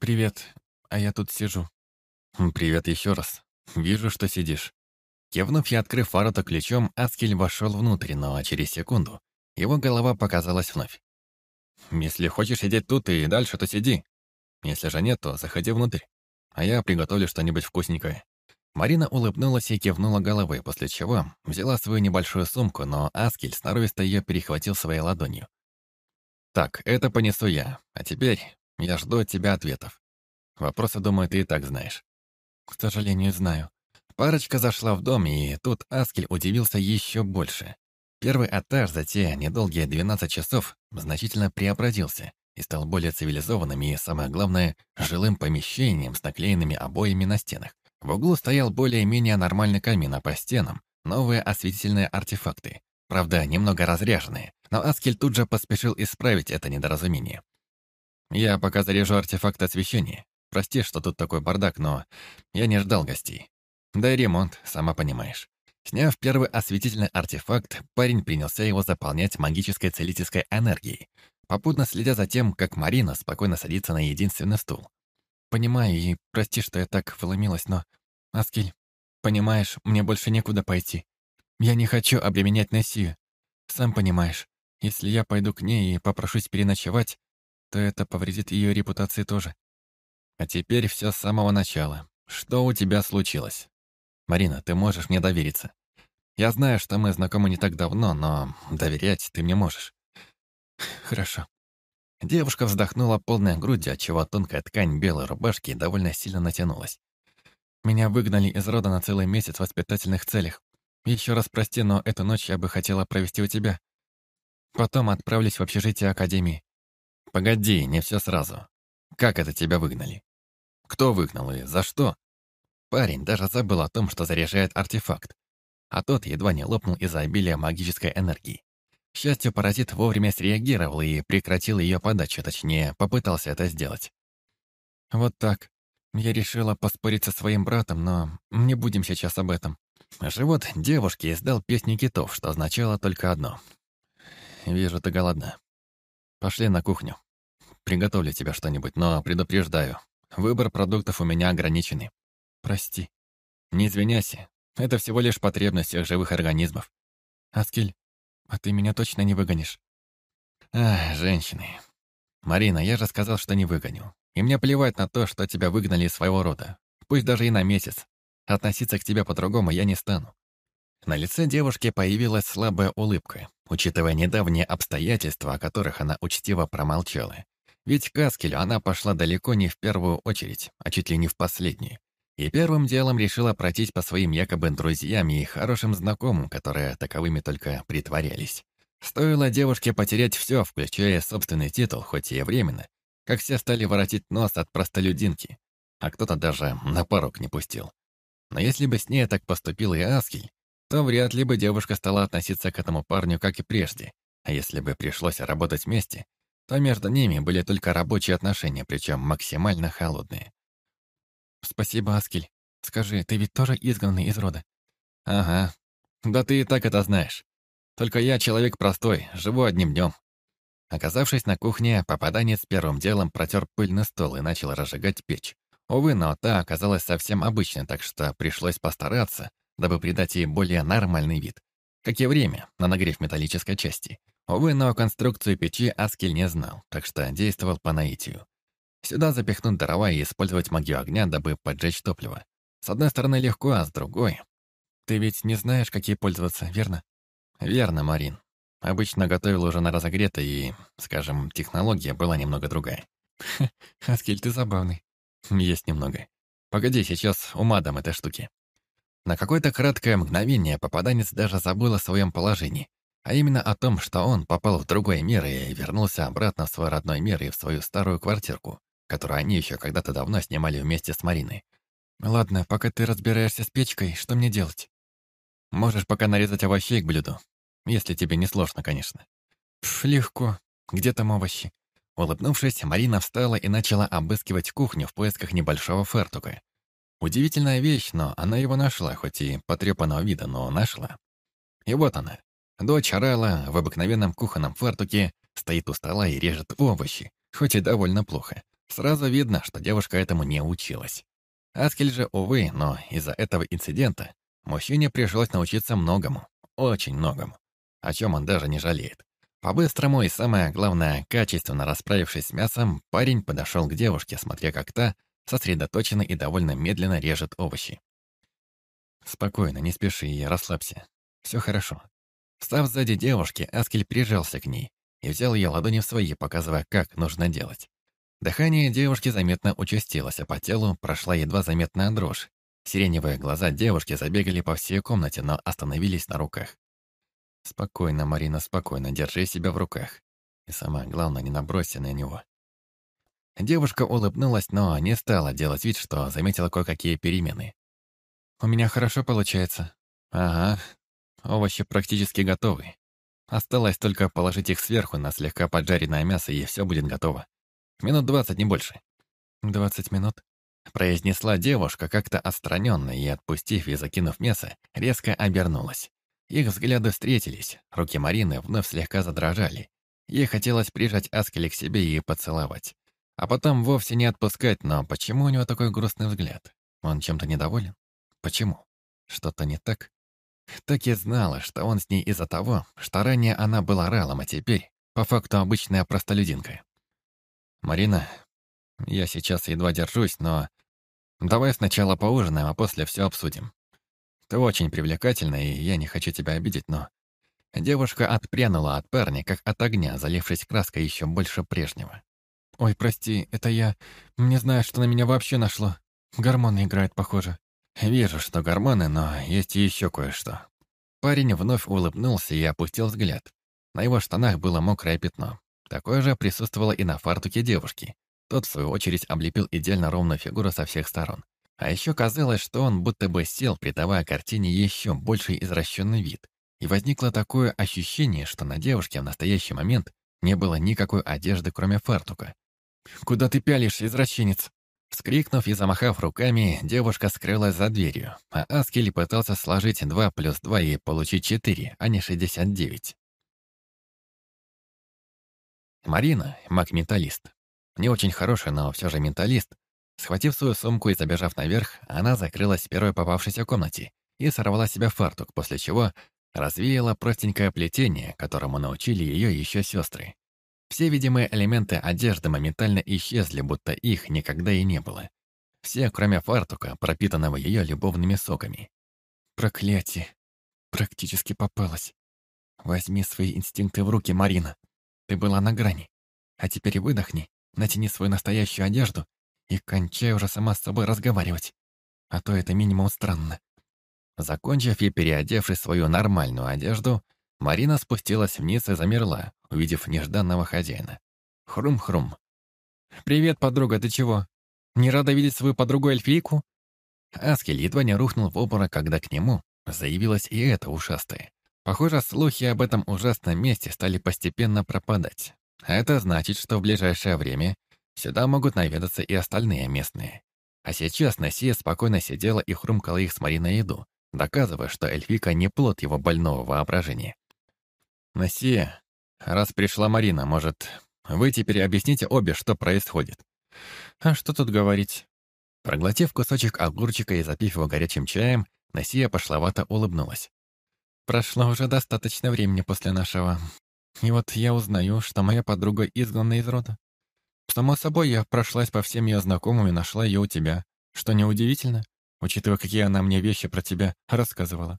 «Привет, а я тут сижу». «Привет еще раз. Вижу, что сидишь». Кивнув и открыв ворота ключом, Аскель вошел внутрь, но через секунду его голова показалась вновь. Если хочешь сидеть тут и дальше, то сиди. Если же нет, то заходи внутрь. А я приготовлю что-нибудь вкусненькое». Марина улыбнулась и кивнула головой, после чего взяла свою небольшую сумку, но Аскель сноровисто ее перехватил своей ладонью. «Так, это понесу я. А теперь я жду от тебя ответов. Вопросы, думаю, ты и так знаешь». «К сожалению, знаю». Парочка зашла в дом, и тут Аскель удивился еще больше. Первый этаж за те недолгие 12 часов значительно преобразился и стал более цивилизованным и, самое главное, жилым помещением с наклеенными обоями на стенах. В углу стоял более-менее нормальный камин, а по стенам новые осветительные артефакты. Правда, немного разряженные, но Аскель тут же поспешил исправить это недоразумение. «Я пока заряжу артефакт освещения. Прости, что тут такой бардак, но я не ждал гостей. Да и ремонт, сама понимаешь. Сняв первый осветительный артефакт, парень принялся его заполнять магической целительской энергией, попутно следя за тем, как Марина спокойно садится на единственный стул. «Понимаю, и прости, что я так вломилась, но... Аскель, понимаешь, мне больше некуда пойти. Я не хочу обременять Нессию. Сам понимаешь, если я пойду к ней и попрошусь переночевать, то это повредит ее репутации тоже. А теперь все с самого начала. Что у тебя случилось?» «Марина, ты можешь мне довериться. Я знаю, что мы знакомы не так давно, но доверять ты мне можешь». «Хорошо». Девушка вздохнула полной грудью, отчего тонкая ткань белой рубашки довольно сильно натянулась. «Меня выгнали из рода на целый месяц в воспитательных целях. Еще раз прости, но эту ночь я бы хотела провести у тебя. Потом отправлюсь в общежитие Академии». «Погоди, не все сразу. Как это тебя выгнали? Кто выгнал и за что?» Парень даже забыл о том, что заряжает артефакт, а тот едва не лопнул из-за обилия магической энергии. К счастью, паразит вовремя среагировал и прекратил ее подачу, точнее, попытался это сделать. Вот так. Я решила поспорить со своим братом, но не будем сейчас об этом. Живот девушки издал песню китов, что означало только одно. «Вижу, ты голодна. Пошли на кухню. Приготовлю тебе что-нибудь, но предупреждаю, выбор продуктов у меня ограниченный. Прости. Не извиняйся. Это всего лишь потребность всех живых организмов. Аскель, а ты меня точно не выгонишь? Ах, женщины. Марина, я же сказал, что не выгоню. И мне плевать на то, что тебя выгнали из своего рода. Пусть даже и на месяц. Относиться к тебе по-другому я не стану. На лице девушки появилась слабая улыбка, учитывая недавние обстоятельства, о которых она учтиво промолчала. Ведь к Аскелю она пошла далеко не в первую очередь, а чуть ли не в последнюю. И первым делом решила пройтись по своим якобы друзьям и хорошим знакомым, которые таковыми только притворялись. Стоило девушке потерять все, включая собственный титул, хоть и временно, как все стали воротить нос от простолюдинки, а кто-то даже на порог не пустил. Но если бы с ней так поступил и Аскель, то вряд ли бы девушка стала относиться к этому парню, как и прежде. А если бы пришлось работать вместе, то между ними были только рабочие отношения, причем максимально холодные. «Спасибо, Аскель. Скажи, ты ведь тоже изгнанный из рода?» «Ага. Да ты и так это знаешь. Только я человек простой, живу одним днем. Оказавшись на кухне, попаданец первым делом протер пыльный стол и начал разжигать печь. Увы, но та оказалась совсем обычной, так что пришлось постараться, дабы придать ей более нормальный вид. Как и время на нагрев металлической части. Увы, но конструкцию печи Аскель не знал, так что действовал по наитию. Сюда запихнуть дрова и использовать магию огня, дабы поджечь топливо. С одной стороны легко, а с другой... Ты ведь не знаешь, какие пользоваться, верно? Верно, Марин. Обычно готовил уже на разогретой, и, скажем, технология была немного другая. Аскель, ты забавный. Есть немного. Погоди, сейчас ума дам этой штуки. На какое-то краткое мгновение попаданец даже забыл о своем положении, а именно о том, что он попал в другой мир и вернулся обратно в свой родной мир и в свою старую квартирку, которую они еще когда-то давно снимали вместе с Мариной. «Ладно, пока ты разбираешься с печкой, что мне делать?» «Можешь пока нарезать овощей к блюду, если тебе не сложно, конечно». Пф, легко. Где там овощи?» Улыбнувшись, Марина встала и начала обыскивать кухню в поисках небольшого фартука. Удивительная вещь, но она его нашла, хоть и потрепанного вида, но нашла. И вот она. Дочь орала в обыкновенном кухонном фартуке, стоит у стола и режет овощи, хоть и довольно плохо. Сразу видно, что девушка этому не училась. Аскель же, увы, но из-за этого инцидента мужчине пришлось научиться многому, очень многому, о чем он даже не жалеет. По-быстрому и, самое главное, качественно расправившись с мясом, парень подошел к девушке, смотря как та сосредоточенно и довольно медленно режет овощи. «Спокойно, не спеши и расслабься. Все хорошо». Став сзади девушки, Аскель прижался к ней и взял ее ладони в свои, показывая, как нужно делать. Дыхание девушки заметно участилось, а по телу прошла едва заметная дрожь. Сиреневые глаза девушки забегали по всей комнате, но остановились на руках. «Спокойно, Марина, спокойно, держи себя в руках. И самое главное, не набросься на него. Девушка улыбнулась, но не стала делать вид, что заметила кое-какие перемены. «У меня хорошо получается». «Ага, овощи практически готовы. Осталось только положить их сверху на слегка поджаренное мясо, и все будет готово. Минут двадцать, не больше». «Двадцать минут?» произнесла девушка как-то отстраненно и, отпустив и закинув мясо, резко обернулась. Их взгляды встретились, руки Марины вновь слегка задрожали. Ей хотелось прижать Аскеля к себе и поцеловать. А потом вовсе не отпускать, но почему у него такой грустный взгляд? Он чем-то недоволен? Почему? Что-то не так? Так и знала, что он с ней из-за того, что ранее она была ралом, а теперь, по факту, обычная простолюдинка. «Марина, я сейчас едва держусь, но давай сначала поужинаем, а после все обсудим. Ты очень привлекательна, и я не хочу тебя обидеть, но...» Девушка отпрянула от парня, как от огня, залившись краской еще больше прежнего. «Ой, прости, это я... Не знаю, что на меня вообще нашло. Гормоны играют, похоже». «Вижу, что гормоны, но есть еще кое-что». Парень вновь улыбнулся и опустил взгляд. На его штанах было мокрое пятно. Такое же присутствовало и на фартуке девушки. Тот, в свою очередь, облепил идеально ровную фигуру со всех сторон. А еще казалось, что он будто бы сел, придавая картине еще больший извращенный вид. И возникло такое ощущение, что на девушке в настоящий момент не было никакой одежды, кроме фартука. «Куда ты пялишься, извращенец?» Вскрикнув и замахав руками, девушка скрылась за дверью, а Аскель пытался сложить 2 плюс 2 и получить 4, а не 69. Марина — маг-менталист. Не очень хороший, но все же менталист. Схватив свою сумку и забежав наверх, она закрылась в первой попавшейся комнате и сорвала себя фартук, после чего развеяла простенькое плетение, которому научили ее еще сестры. Все видимые элементы одежды моментально исчезли, будто их никогда и не было. Все, кроме фартука, пропитанного ее любовными соками. Проклятие. Практически попалась. Возьми свои инстинкты в руки, Марина. Ты была на грани. А теперь выдохни, натяни свою настоящую одежду и кончай уже сама с собой разговаривать. А то это минимум странно. Закончив и переодевшись в свою нормальную одежду, Марина спустилась вниз и замерла, увидев нежданного хозяина. Хрум-хрум. «Привет, подруга, ты чего? Не рада видеть свою подругу-эльфийку?» Аскель едва не рухнул в обморок, когда к нему заявилась и эта ушастая. Похоже, слухи об этом ужасном месте стали постепенно пропадать. А это значит, что в ближайшее время сюда могут наведаться и остальные местные. А сейчас Насия спокойно сидела и хрумкала их с Мариной еду, доказывая, что эльфика не плод его больного воображения. «Насия, раз пришла Марина, может, вы теперь объясните обе, что происходит?» «А что тут говорить?» Проглотив кусочек огурчика и запив его горячим чаем, Насия пошловато улыбнулась. «Прошло уже достаточно времени после нашего. И вот я узнаю, что моя подруга изгнана из рода. Само собой, я прошлась по всем ее знакомым и нашла ее у тебя. Что неудивительно, учитывая, какие она мне вещи про тебя рассказывала.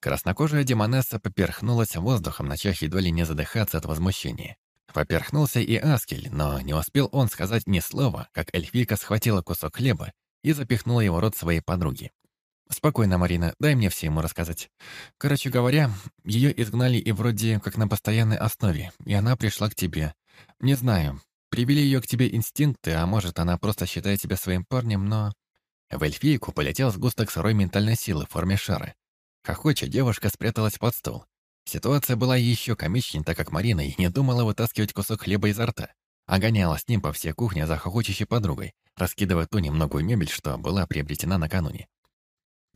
Краснокожая демонесса поперхнулась воздухом, начав едва ли не задыхаться от возмущения. Поперхнулся и Аскель, но не успел он сказать ни слова, как эльфийка схватила кусок хлеба и запихнула его рот своей подруги. «Спокойно, Марина, дай мне все ему рассказать. Короче говоря, ее изгнали и вроде как на постоянной основе, и она пришла к тебе. Не знаю, привели ее к тебе инстинкты, а может, она просто считает тебя своим парнем, но...» В эльфийку полетел сгусток сырой ментальной силы в форме шара. Хохоча, девушка спряталась под стол. Ситуация была еще комичнее, так как Марина и не думала вытаскивать кусок хлеба изо рта, а гоняла с ним по всей кухне за хохочущей подругой, раскидывая ту немногую мебель, что была приобретена накануне.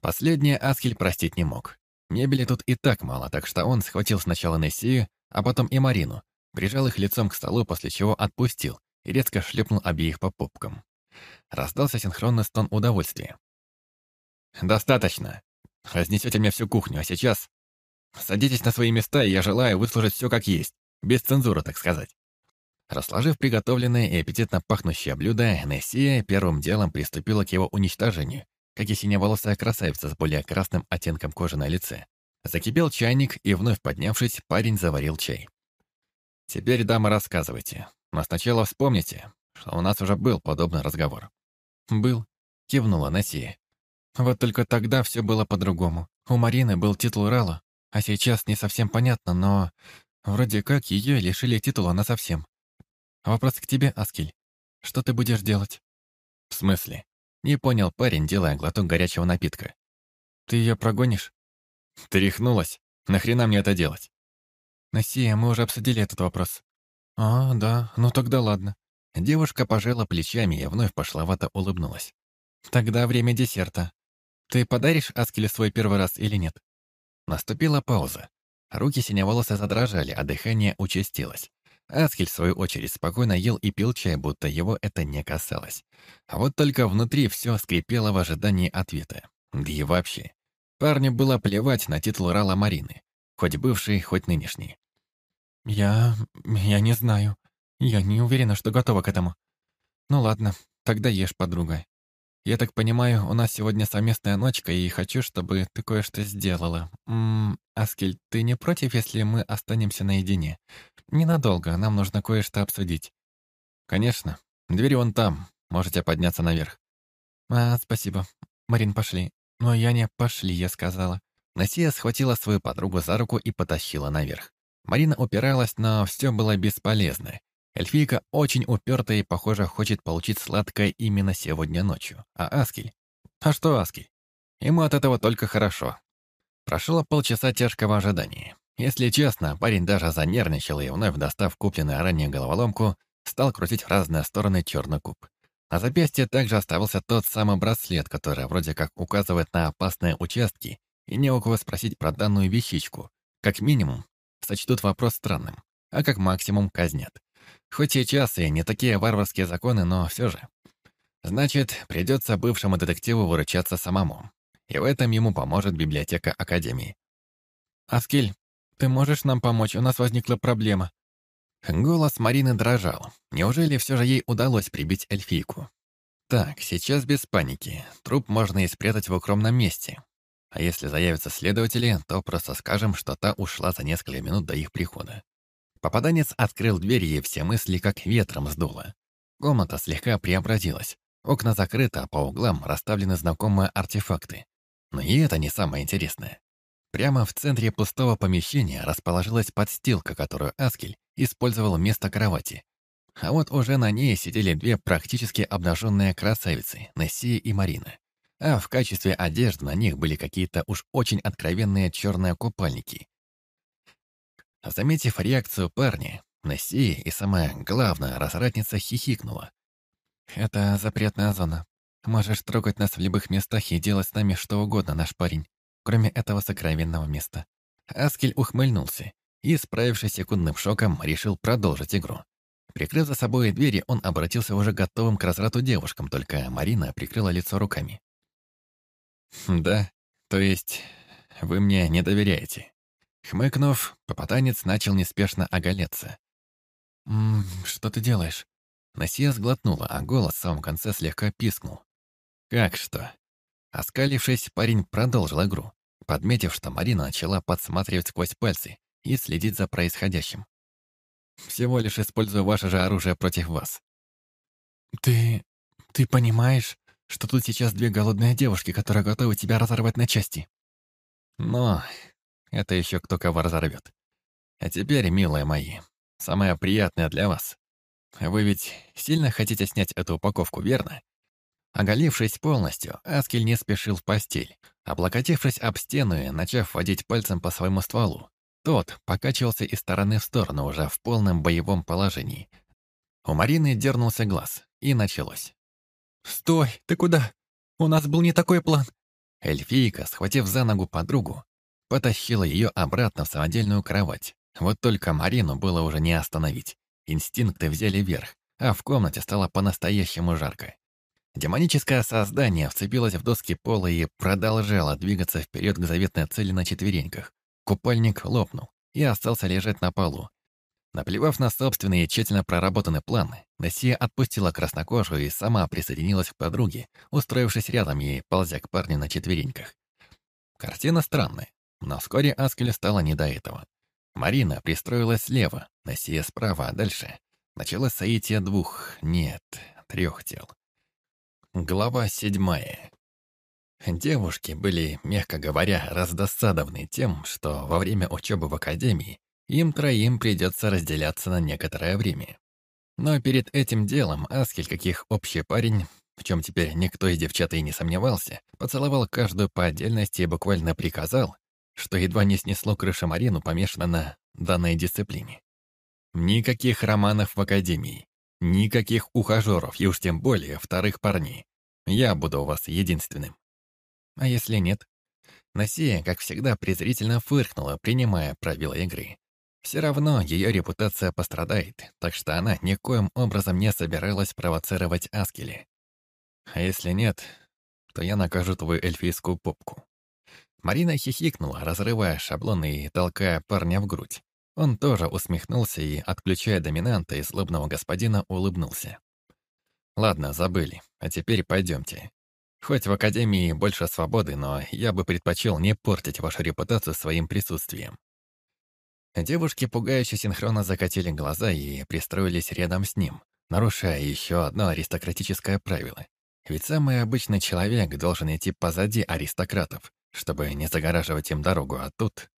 Последнее Аскель простить не мог. Мебели тут и так мало, так что он схватил сначала Нессию, а потом и Марину, прижал их лицом к столу, после чего отпустил и резко шлепнул обеих по попкам. Раздался синхронный стон удовольствия. «Достаточно. Разнесете мне всю кухню, а сейчас садитесь на свои места, и я желаю выслужить все как есть, без цензуры, так сказать». Расложив приготовленное и аппетитно пахнущее блюдо, Нессия первым делом приступила к его уничтожению, как и синеволосая красавица с более красным оттенком кожи на лице. Закипел чайник, и вновь поднявшись, парень заварил чай. «Теперь, дамы, рассказывайте. Но сначала вспомните, что у нас уже был подобный разговор». «Был», — кивнула Насия. «Вот только тогда все было по-другому. У Марины был титул Рала, а сейчас не совсем понятно, но вроде как ее лишили титула насовсем. Вопрос к тебе, Аскель. Что ты будешь делать?» «В смысле?» Не понял парень, делая глоток горячего напитка. «Ты ее прогонишь?» «Ты рехнулась? Нахрена мне это делать?» «Насия, мы уже обсудили этот вопрос». «А, да, ну тогда ладно». Девушка пожала плечами и вновь пошловато улыбнулась. «Тогда время десерта. Ты подаришь Аскелю свой первый раз или нет?» Наступила пауза. Руки синеволосы задрожали, а дыхание участилось. Аскель, в свою очередь, спокойно ел и пил чай, будто его это не касалось. А вот только внутри все скрипело в ожидании ответа. Да и вообще. Парню было плевать на титул Рала Марины. Хоть бывший, хоть нынешний. «Я... я не знаю. Я не уверена, что готова к этому. Ну ладно, тогда ешь, подруга. Я так понимаю, у нас сегодня совместная ночка, и хочу, чтобы ты кое-что сделала. Ммм, Аскель, ты не против, если мы останемся наедине? Ненадолго, нам нужно кое-что обсудить. Конечно. Дверь вон там. Можете подняться наверх. А, спасибо. Марин, пошли. Но я не пошли, я сказала. Насия схватила свою подругу за руку и потащила наверх. Марина упиралась, но все было бесполезно. Эльфийка очень упертая и, похоже, хочет получить сладкое именно сегодня ночью. А Аскель? А что Аскель? Ему от этого только хорошо. Прошло полчаса тяжкого ожидания. Если честно, парень даже занервничал и, вновь достав купленную ранее головоломку, стал крутить в разные стороны черный куб. На запястье также оставался тот самый браслет, который вроде как указывает на опасные участки, и не у кого спросить про данную вещичку. Как минимум, сочтут вопрос странным, а как максимум казнят. Хоть сейчас и не такие варварские законы, но все же. Значит, придется бывшему детективу выручаться самому. И в этом ему поможет библиотека Академии. «Аскель, ты можешь нам помочь? У нас возникла проблема». Голос Марины дрожал. Неужели все же ей удалось прибить эльфийку? Так, сейчас без паники. Труп можно и спрятать в укромном месте. А если заявятся следователи, то просто скажем, что та ушла за несколько минут до их прихода. Попаданец открыл дверь, и все мысли как ветром сдуло. Комната слегка преобразилась. Окна закрыты, а по углам расставлены знакомые артефакты. Но и это не самое интересное. Прямо в центре пустого помещения расположилась подстилка, которую Аскель использовал вместо кровати. А вот уже на ней сидели две практически обнаженные красавицы, Нессия и Марина. А в качестве одежды на них были какие-то уж очень откровенные черные купальники. Заметив реакцию парня, Нессия и самая главная развратница хихикнула. «Это запретная зона. Можешь трогать нас в любых местах и делать с нами что угодно, наш парень кроме этого сокровенного места. Аскель ухмыльнулся и, справившись секундным шоком, решил продолжить игру. Прикрыв за собой двери, он обратился уже готовым к разврату девушкам, только Марина прикрыла лицо руками. «Да, то есть вы мне не доверяете?» Хмыкнув, попаданец начал неспешно оголеться. «М «Что ты делаешь?» Насия сглотнула, а голос в самом конце слегка пискнул. «Как что?» Оскалившись, парень продолжил игру подметив, что Марина начала подсматривать сквозь пальцы и следить за происходящим. «Всего лишь использую ваше же оружие против вас». «Ты... ты понимаешь, что тут сейчас две голодные девушки, которые готовы тебя разорвать на части?» «Но это еще кто кого разорвет. А теперь, милые мои, самое приятное для вас. Вы ведь сильно хотите снять эту упаковку, верно? Оголившись полностью, Аскель не спешил в постель, облокотившись об стену и начав водить пальцем по своему стволу. Тот покачивался из стороны в сторону уже в полном боевом положении. У Марины дернулся глаз, и началось. «Стой! Ты куда? У нас был не такой план!» Эльфийка, схватив за ногу подругу, потащила ее обратно в самодельную кровать. Вот только Марину было уже не остановить. Инстинкты взяли верх, а в комнате стало по-настоящему жарко. Демоническое создание вцепилось в доски пола и продолжало двигаться вперед к заветной цели на четвереньках. Купальник лопнул и остался лежать на полу. Наплевав на собственные тщательно проработанные планы, Нессия отпустила краснокожую и сама присоединилась к подруге, устроившись рядом и ползя к парню на четвереньках. Картина странная, но вскоре Аскелю стало не до этого. Марина пристроилась слева, Нессия справа, а дальше началось соитие двух, нет, трех тел. Глава седьмая. Девушки были, мягко говоря, раздосадованы тем, что во время учебы в академии им троим придется разделяться на некоторое время. Но перед этим делом Аскель, каких общий парень, в чем теперь никто из девчат и не сомневался, поцеловал каждую по отдельности и буквально приказал, что едва не снесло крыша Марину помешано на данной дисциплине. Никаких романов в академии. Никаких ухажеров, и уж тем более вторых парней. Я буду у вас единственным. А если нет? Насия, как всегда, презрительно фыркнула, принимая правила игры. Все равно ее репутация пострадает, так что она никоим образом не собиралась провоцировать Аскели. А если нет, то я накажу твою эльфийскую попку. Марина хихикнула, разрывая шаблон и толкая парня в грудь. Он тоже усмехнулся и, отключая доминанта и злобного господина, улыбнулся. «Ладно, забыли. А теперь пойдемте. Хоть в Академии больше свободы, но я бы предпочел не портить вашу репутацию своим присутствием». Девушки пугающе синхронно закатили глаза и пристроились рядом с ним, нарушая еще одно аристократическое правило. Ведь самый обычный человек должен идти позади аристократов, чтобы не загораживать им дорогу, а тут...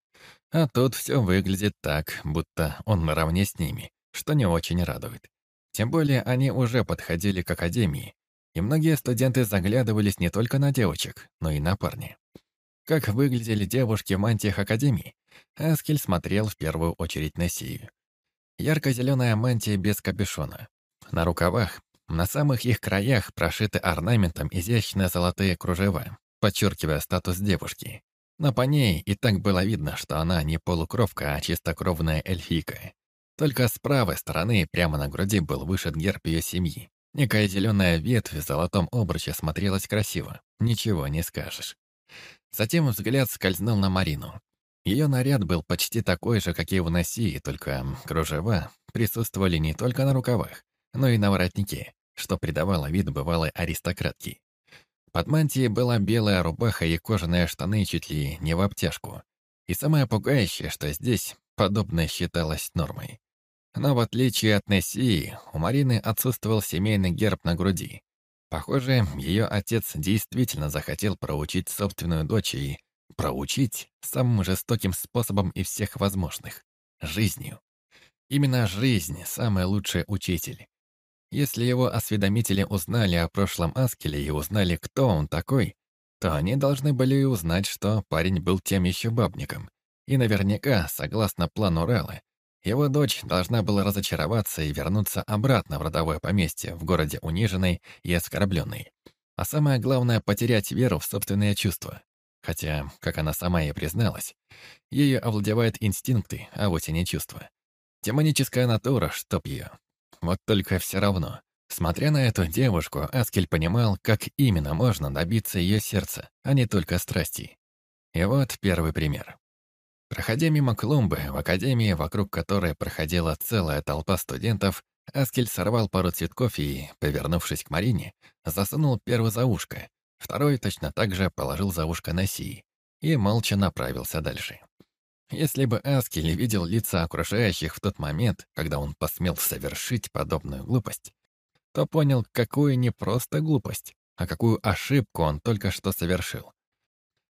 А тут все выглядит так, будто он наравне с ними, что не очень радует. Тем более они уже подходили к академии, и многие студенты заглядывались не только на девочек, но и на парней. Как выглядели девушки в мантиях академии, Аскель смотрел в первую очередь на Сию. Ярко-зеленая мантия без капюшона. На рукавах, на самых их краях прошиты орнаментом изящные золотые кружева, подчеркивая статус девушки. Но по ней и так было видно, что она не полукровка, а чистокровная эльфийка. Только с правой стороны, прямо на груди, был вышит герб ее семьи. Некая зеленая ветвь в золотом обруче смотрелась красиво. Ничего не скажешь. Затем взгляд скользнул на Марину. Ее наряд был почти такой же, как и у Носии, только кружева присутствовали не только на рукавах, но и на воротнике, что придавало вид бывалой аристократки. Под мантией была белая рубаха и кожаные штаны чуть ли не в обтяжку. И самое пугающее, что здесь подобное считалось нормой. Но в отличие от Нессии, у Марины отсутствовал семейный герб на груди. Похоже, ее отец действительно захотел проучить собственную дочь и проучить самым жестоким способом из всех возможных — жизнью. Именно жизнь — самый лучший учитель. Если его осведомители узнали о прошлом Аскеле и узнали, кто он такой, то они должны были узнать, что парень был тем еще бабником. И наверняка, согласно плану Реллы, его дочь должна была разочароваться и вернуться обратно в родовое поместье, в городе униженной и оскорбленной. А самое главное — потерять веру в собственные чувства. Хотя, как она сама и призналась, ею овладевают инстинкты, а вовсе не чувства. Демоническая натура, чтоб ее. Вот только все равно. Смотря на эту девушку, Аскель понимал, как именно можно добиться ее сердца, а не только страсти. И вот первый пример. Проходя мимо клумбы в академии, вокруг которой проходила целая толпа студентов, Аскель сорвал пару цветков и, повернувшись к Марине, засунул первый за ушко, второй точно так же положил за ушко Наси и молча направился дальше. Если бы Аскель видел лица окружающих в тот момент, когда он посмел совершить подобную глупость, то понял, какую не просто глупость, а какую ошибку он только что совершил.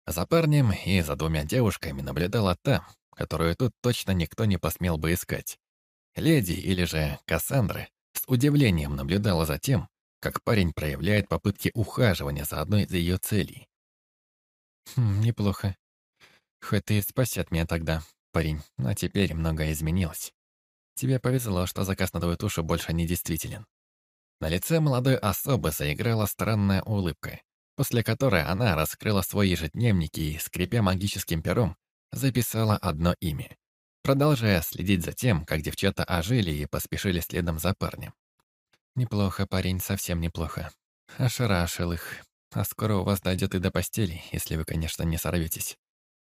За парнем и за двумя девушками наблюдала та, которую тут точно никто не посмел бы искать. Леди или же Кассандра с удивлением наблюдала за тем, как парень проявляет попытки ухаживания за одной из ее целей. «Хм, неплохо. Хоть ты и спасет меня тогда, парень, но теперь многое изменилось. Тебе повезло, что заказ на твою тушу больше не действителен». На лице молодой особы заиграла странная улыбка после которой она раскрыла свой ежедневник и, скрипя магическим пером, записала одно имя, продолжая следить за тем, как девчата ожили и поспешили следом за парнем. «Неплохо, парень, совсем неплохо. Ошарашил их. А скоро у вас дойдет и до постели, если вы, конечно, не сорветесь.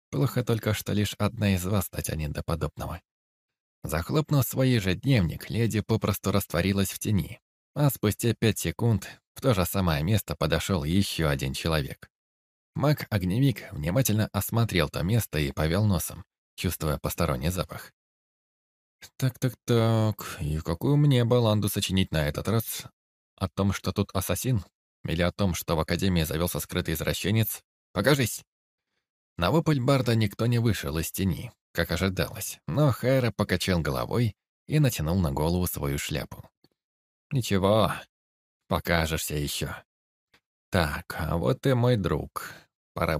Плохо только, что лишь одна из вас дотянет до подобного». Захлопнув свой ежедневник, леди попросту растворилась в тени, а спустя пять секунд в то же самое место подошел еще один человек. Маг-огневик внимательно осмотрел то место и повел носом, чувствуя посторонний запах. «Так-так-так, и какую мне баланду сочинить на этот раз? О том, что тут ассасин? Или о том, что в Академии завелся скрытый извращенец? Покажись!» На вопль Барда никто не вышел из тени, как ожидалось, но Хайра покачал головой и натянул на голову свою шляпу. «Ничего, Покажешься еще. Так, а вот и мой друг. Пора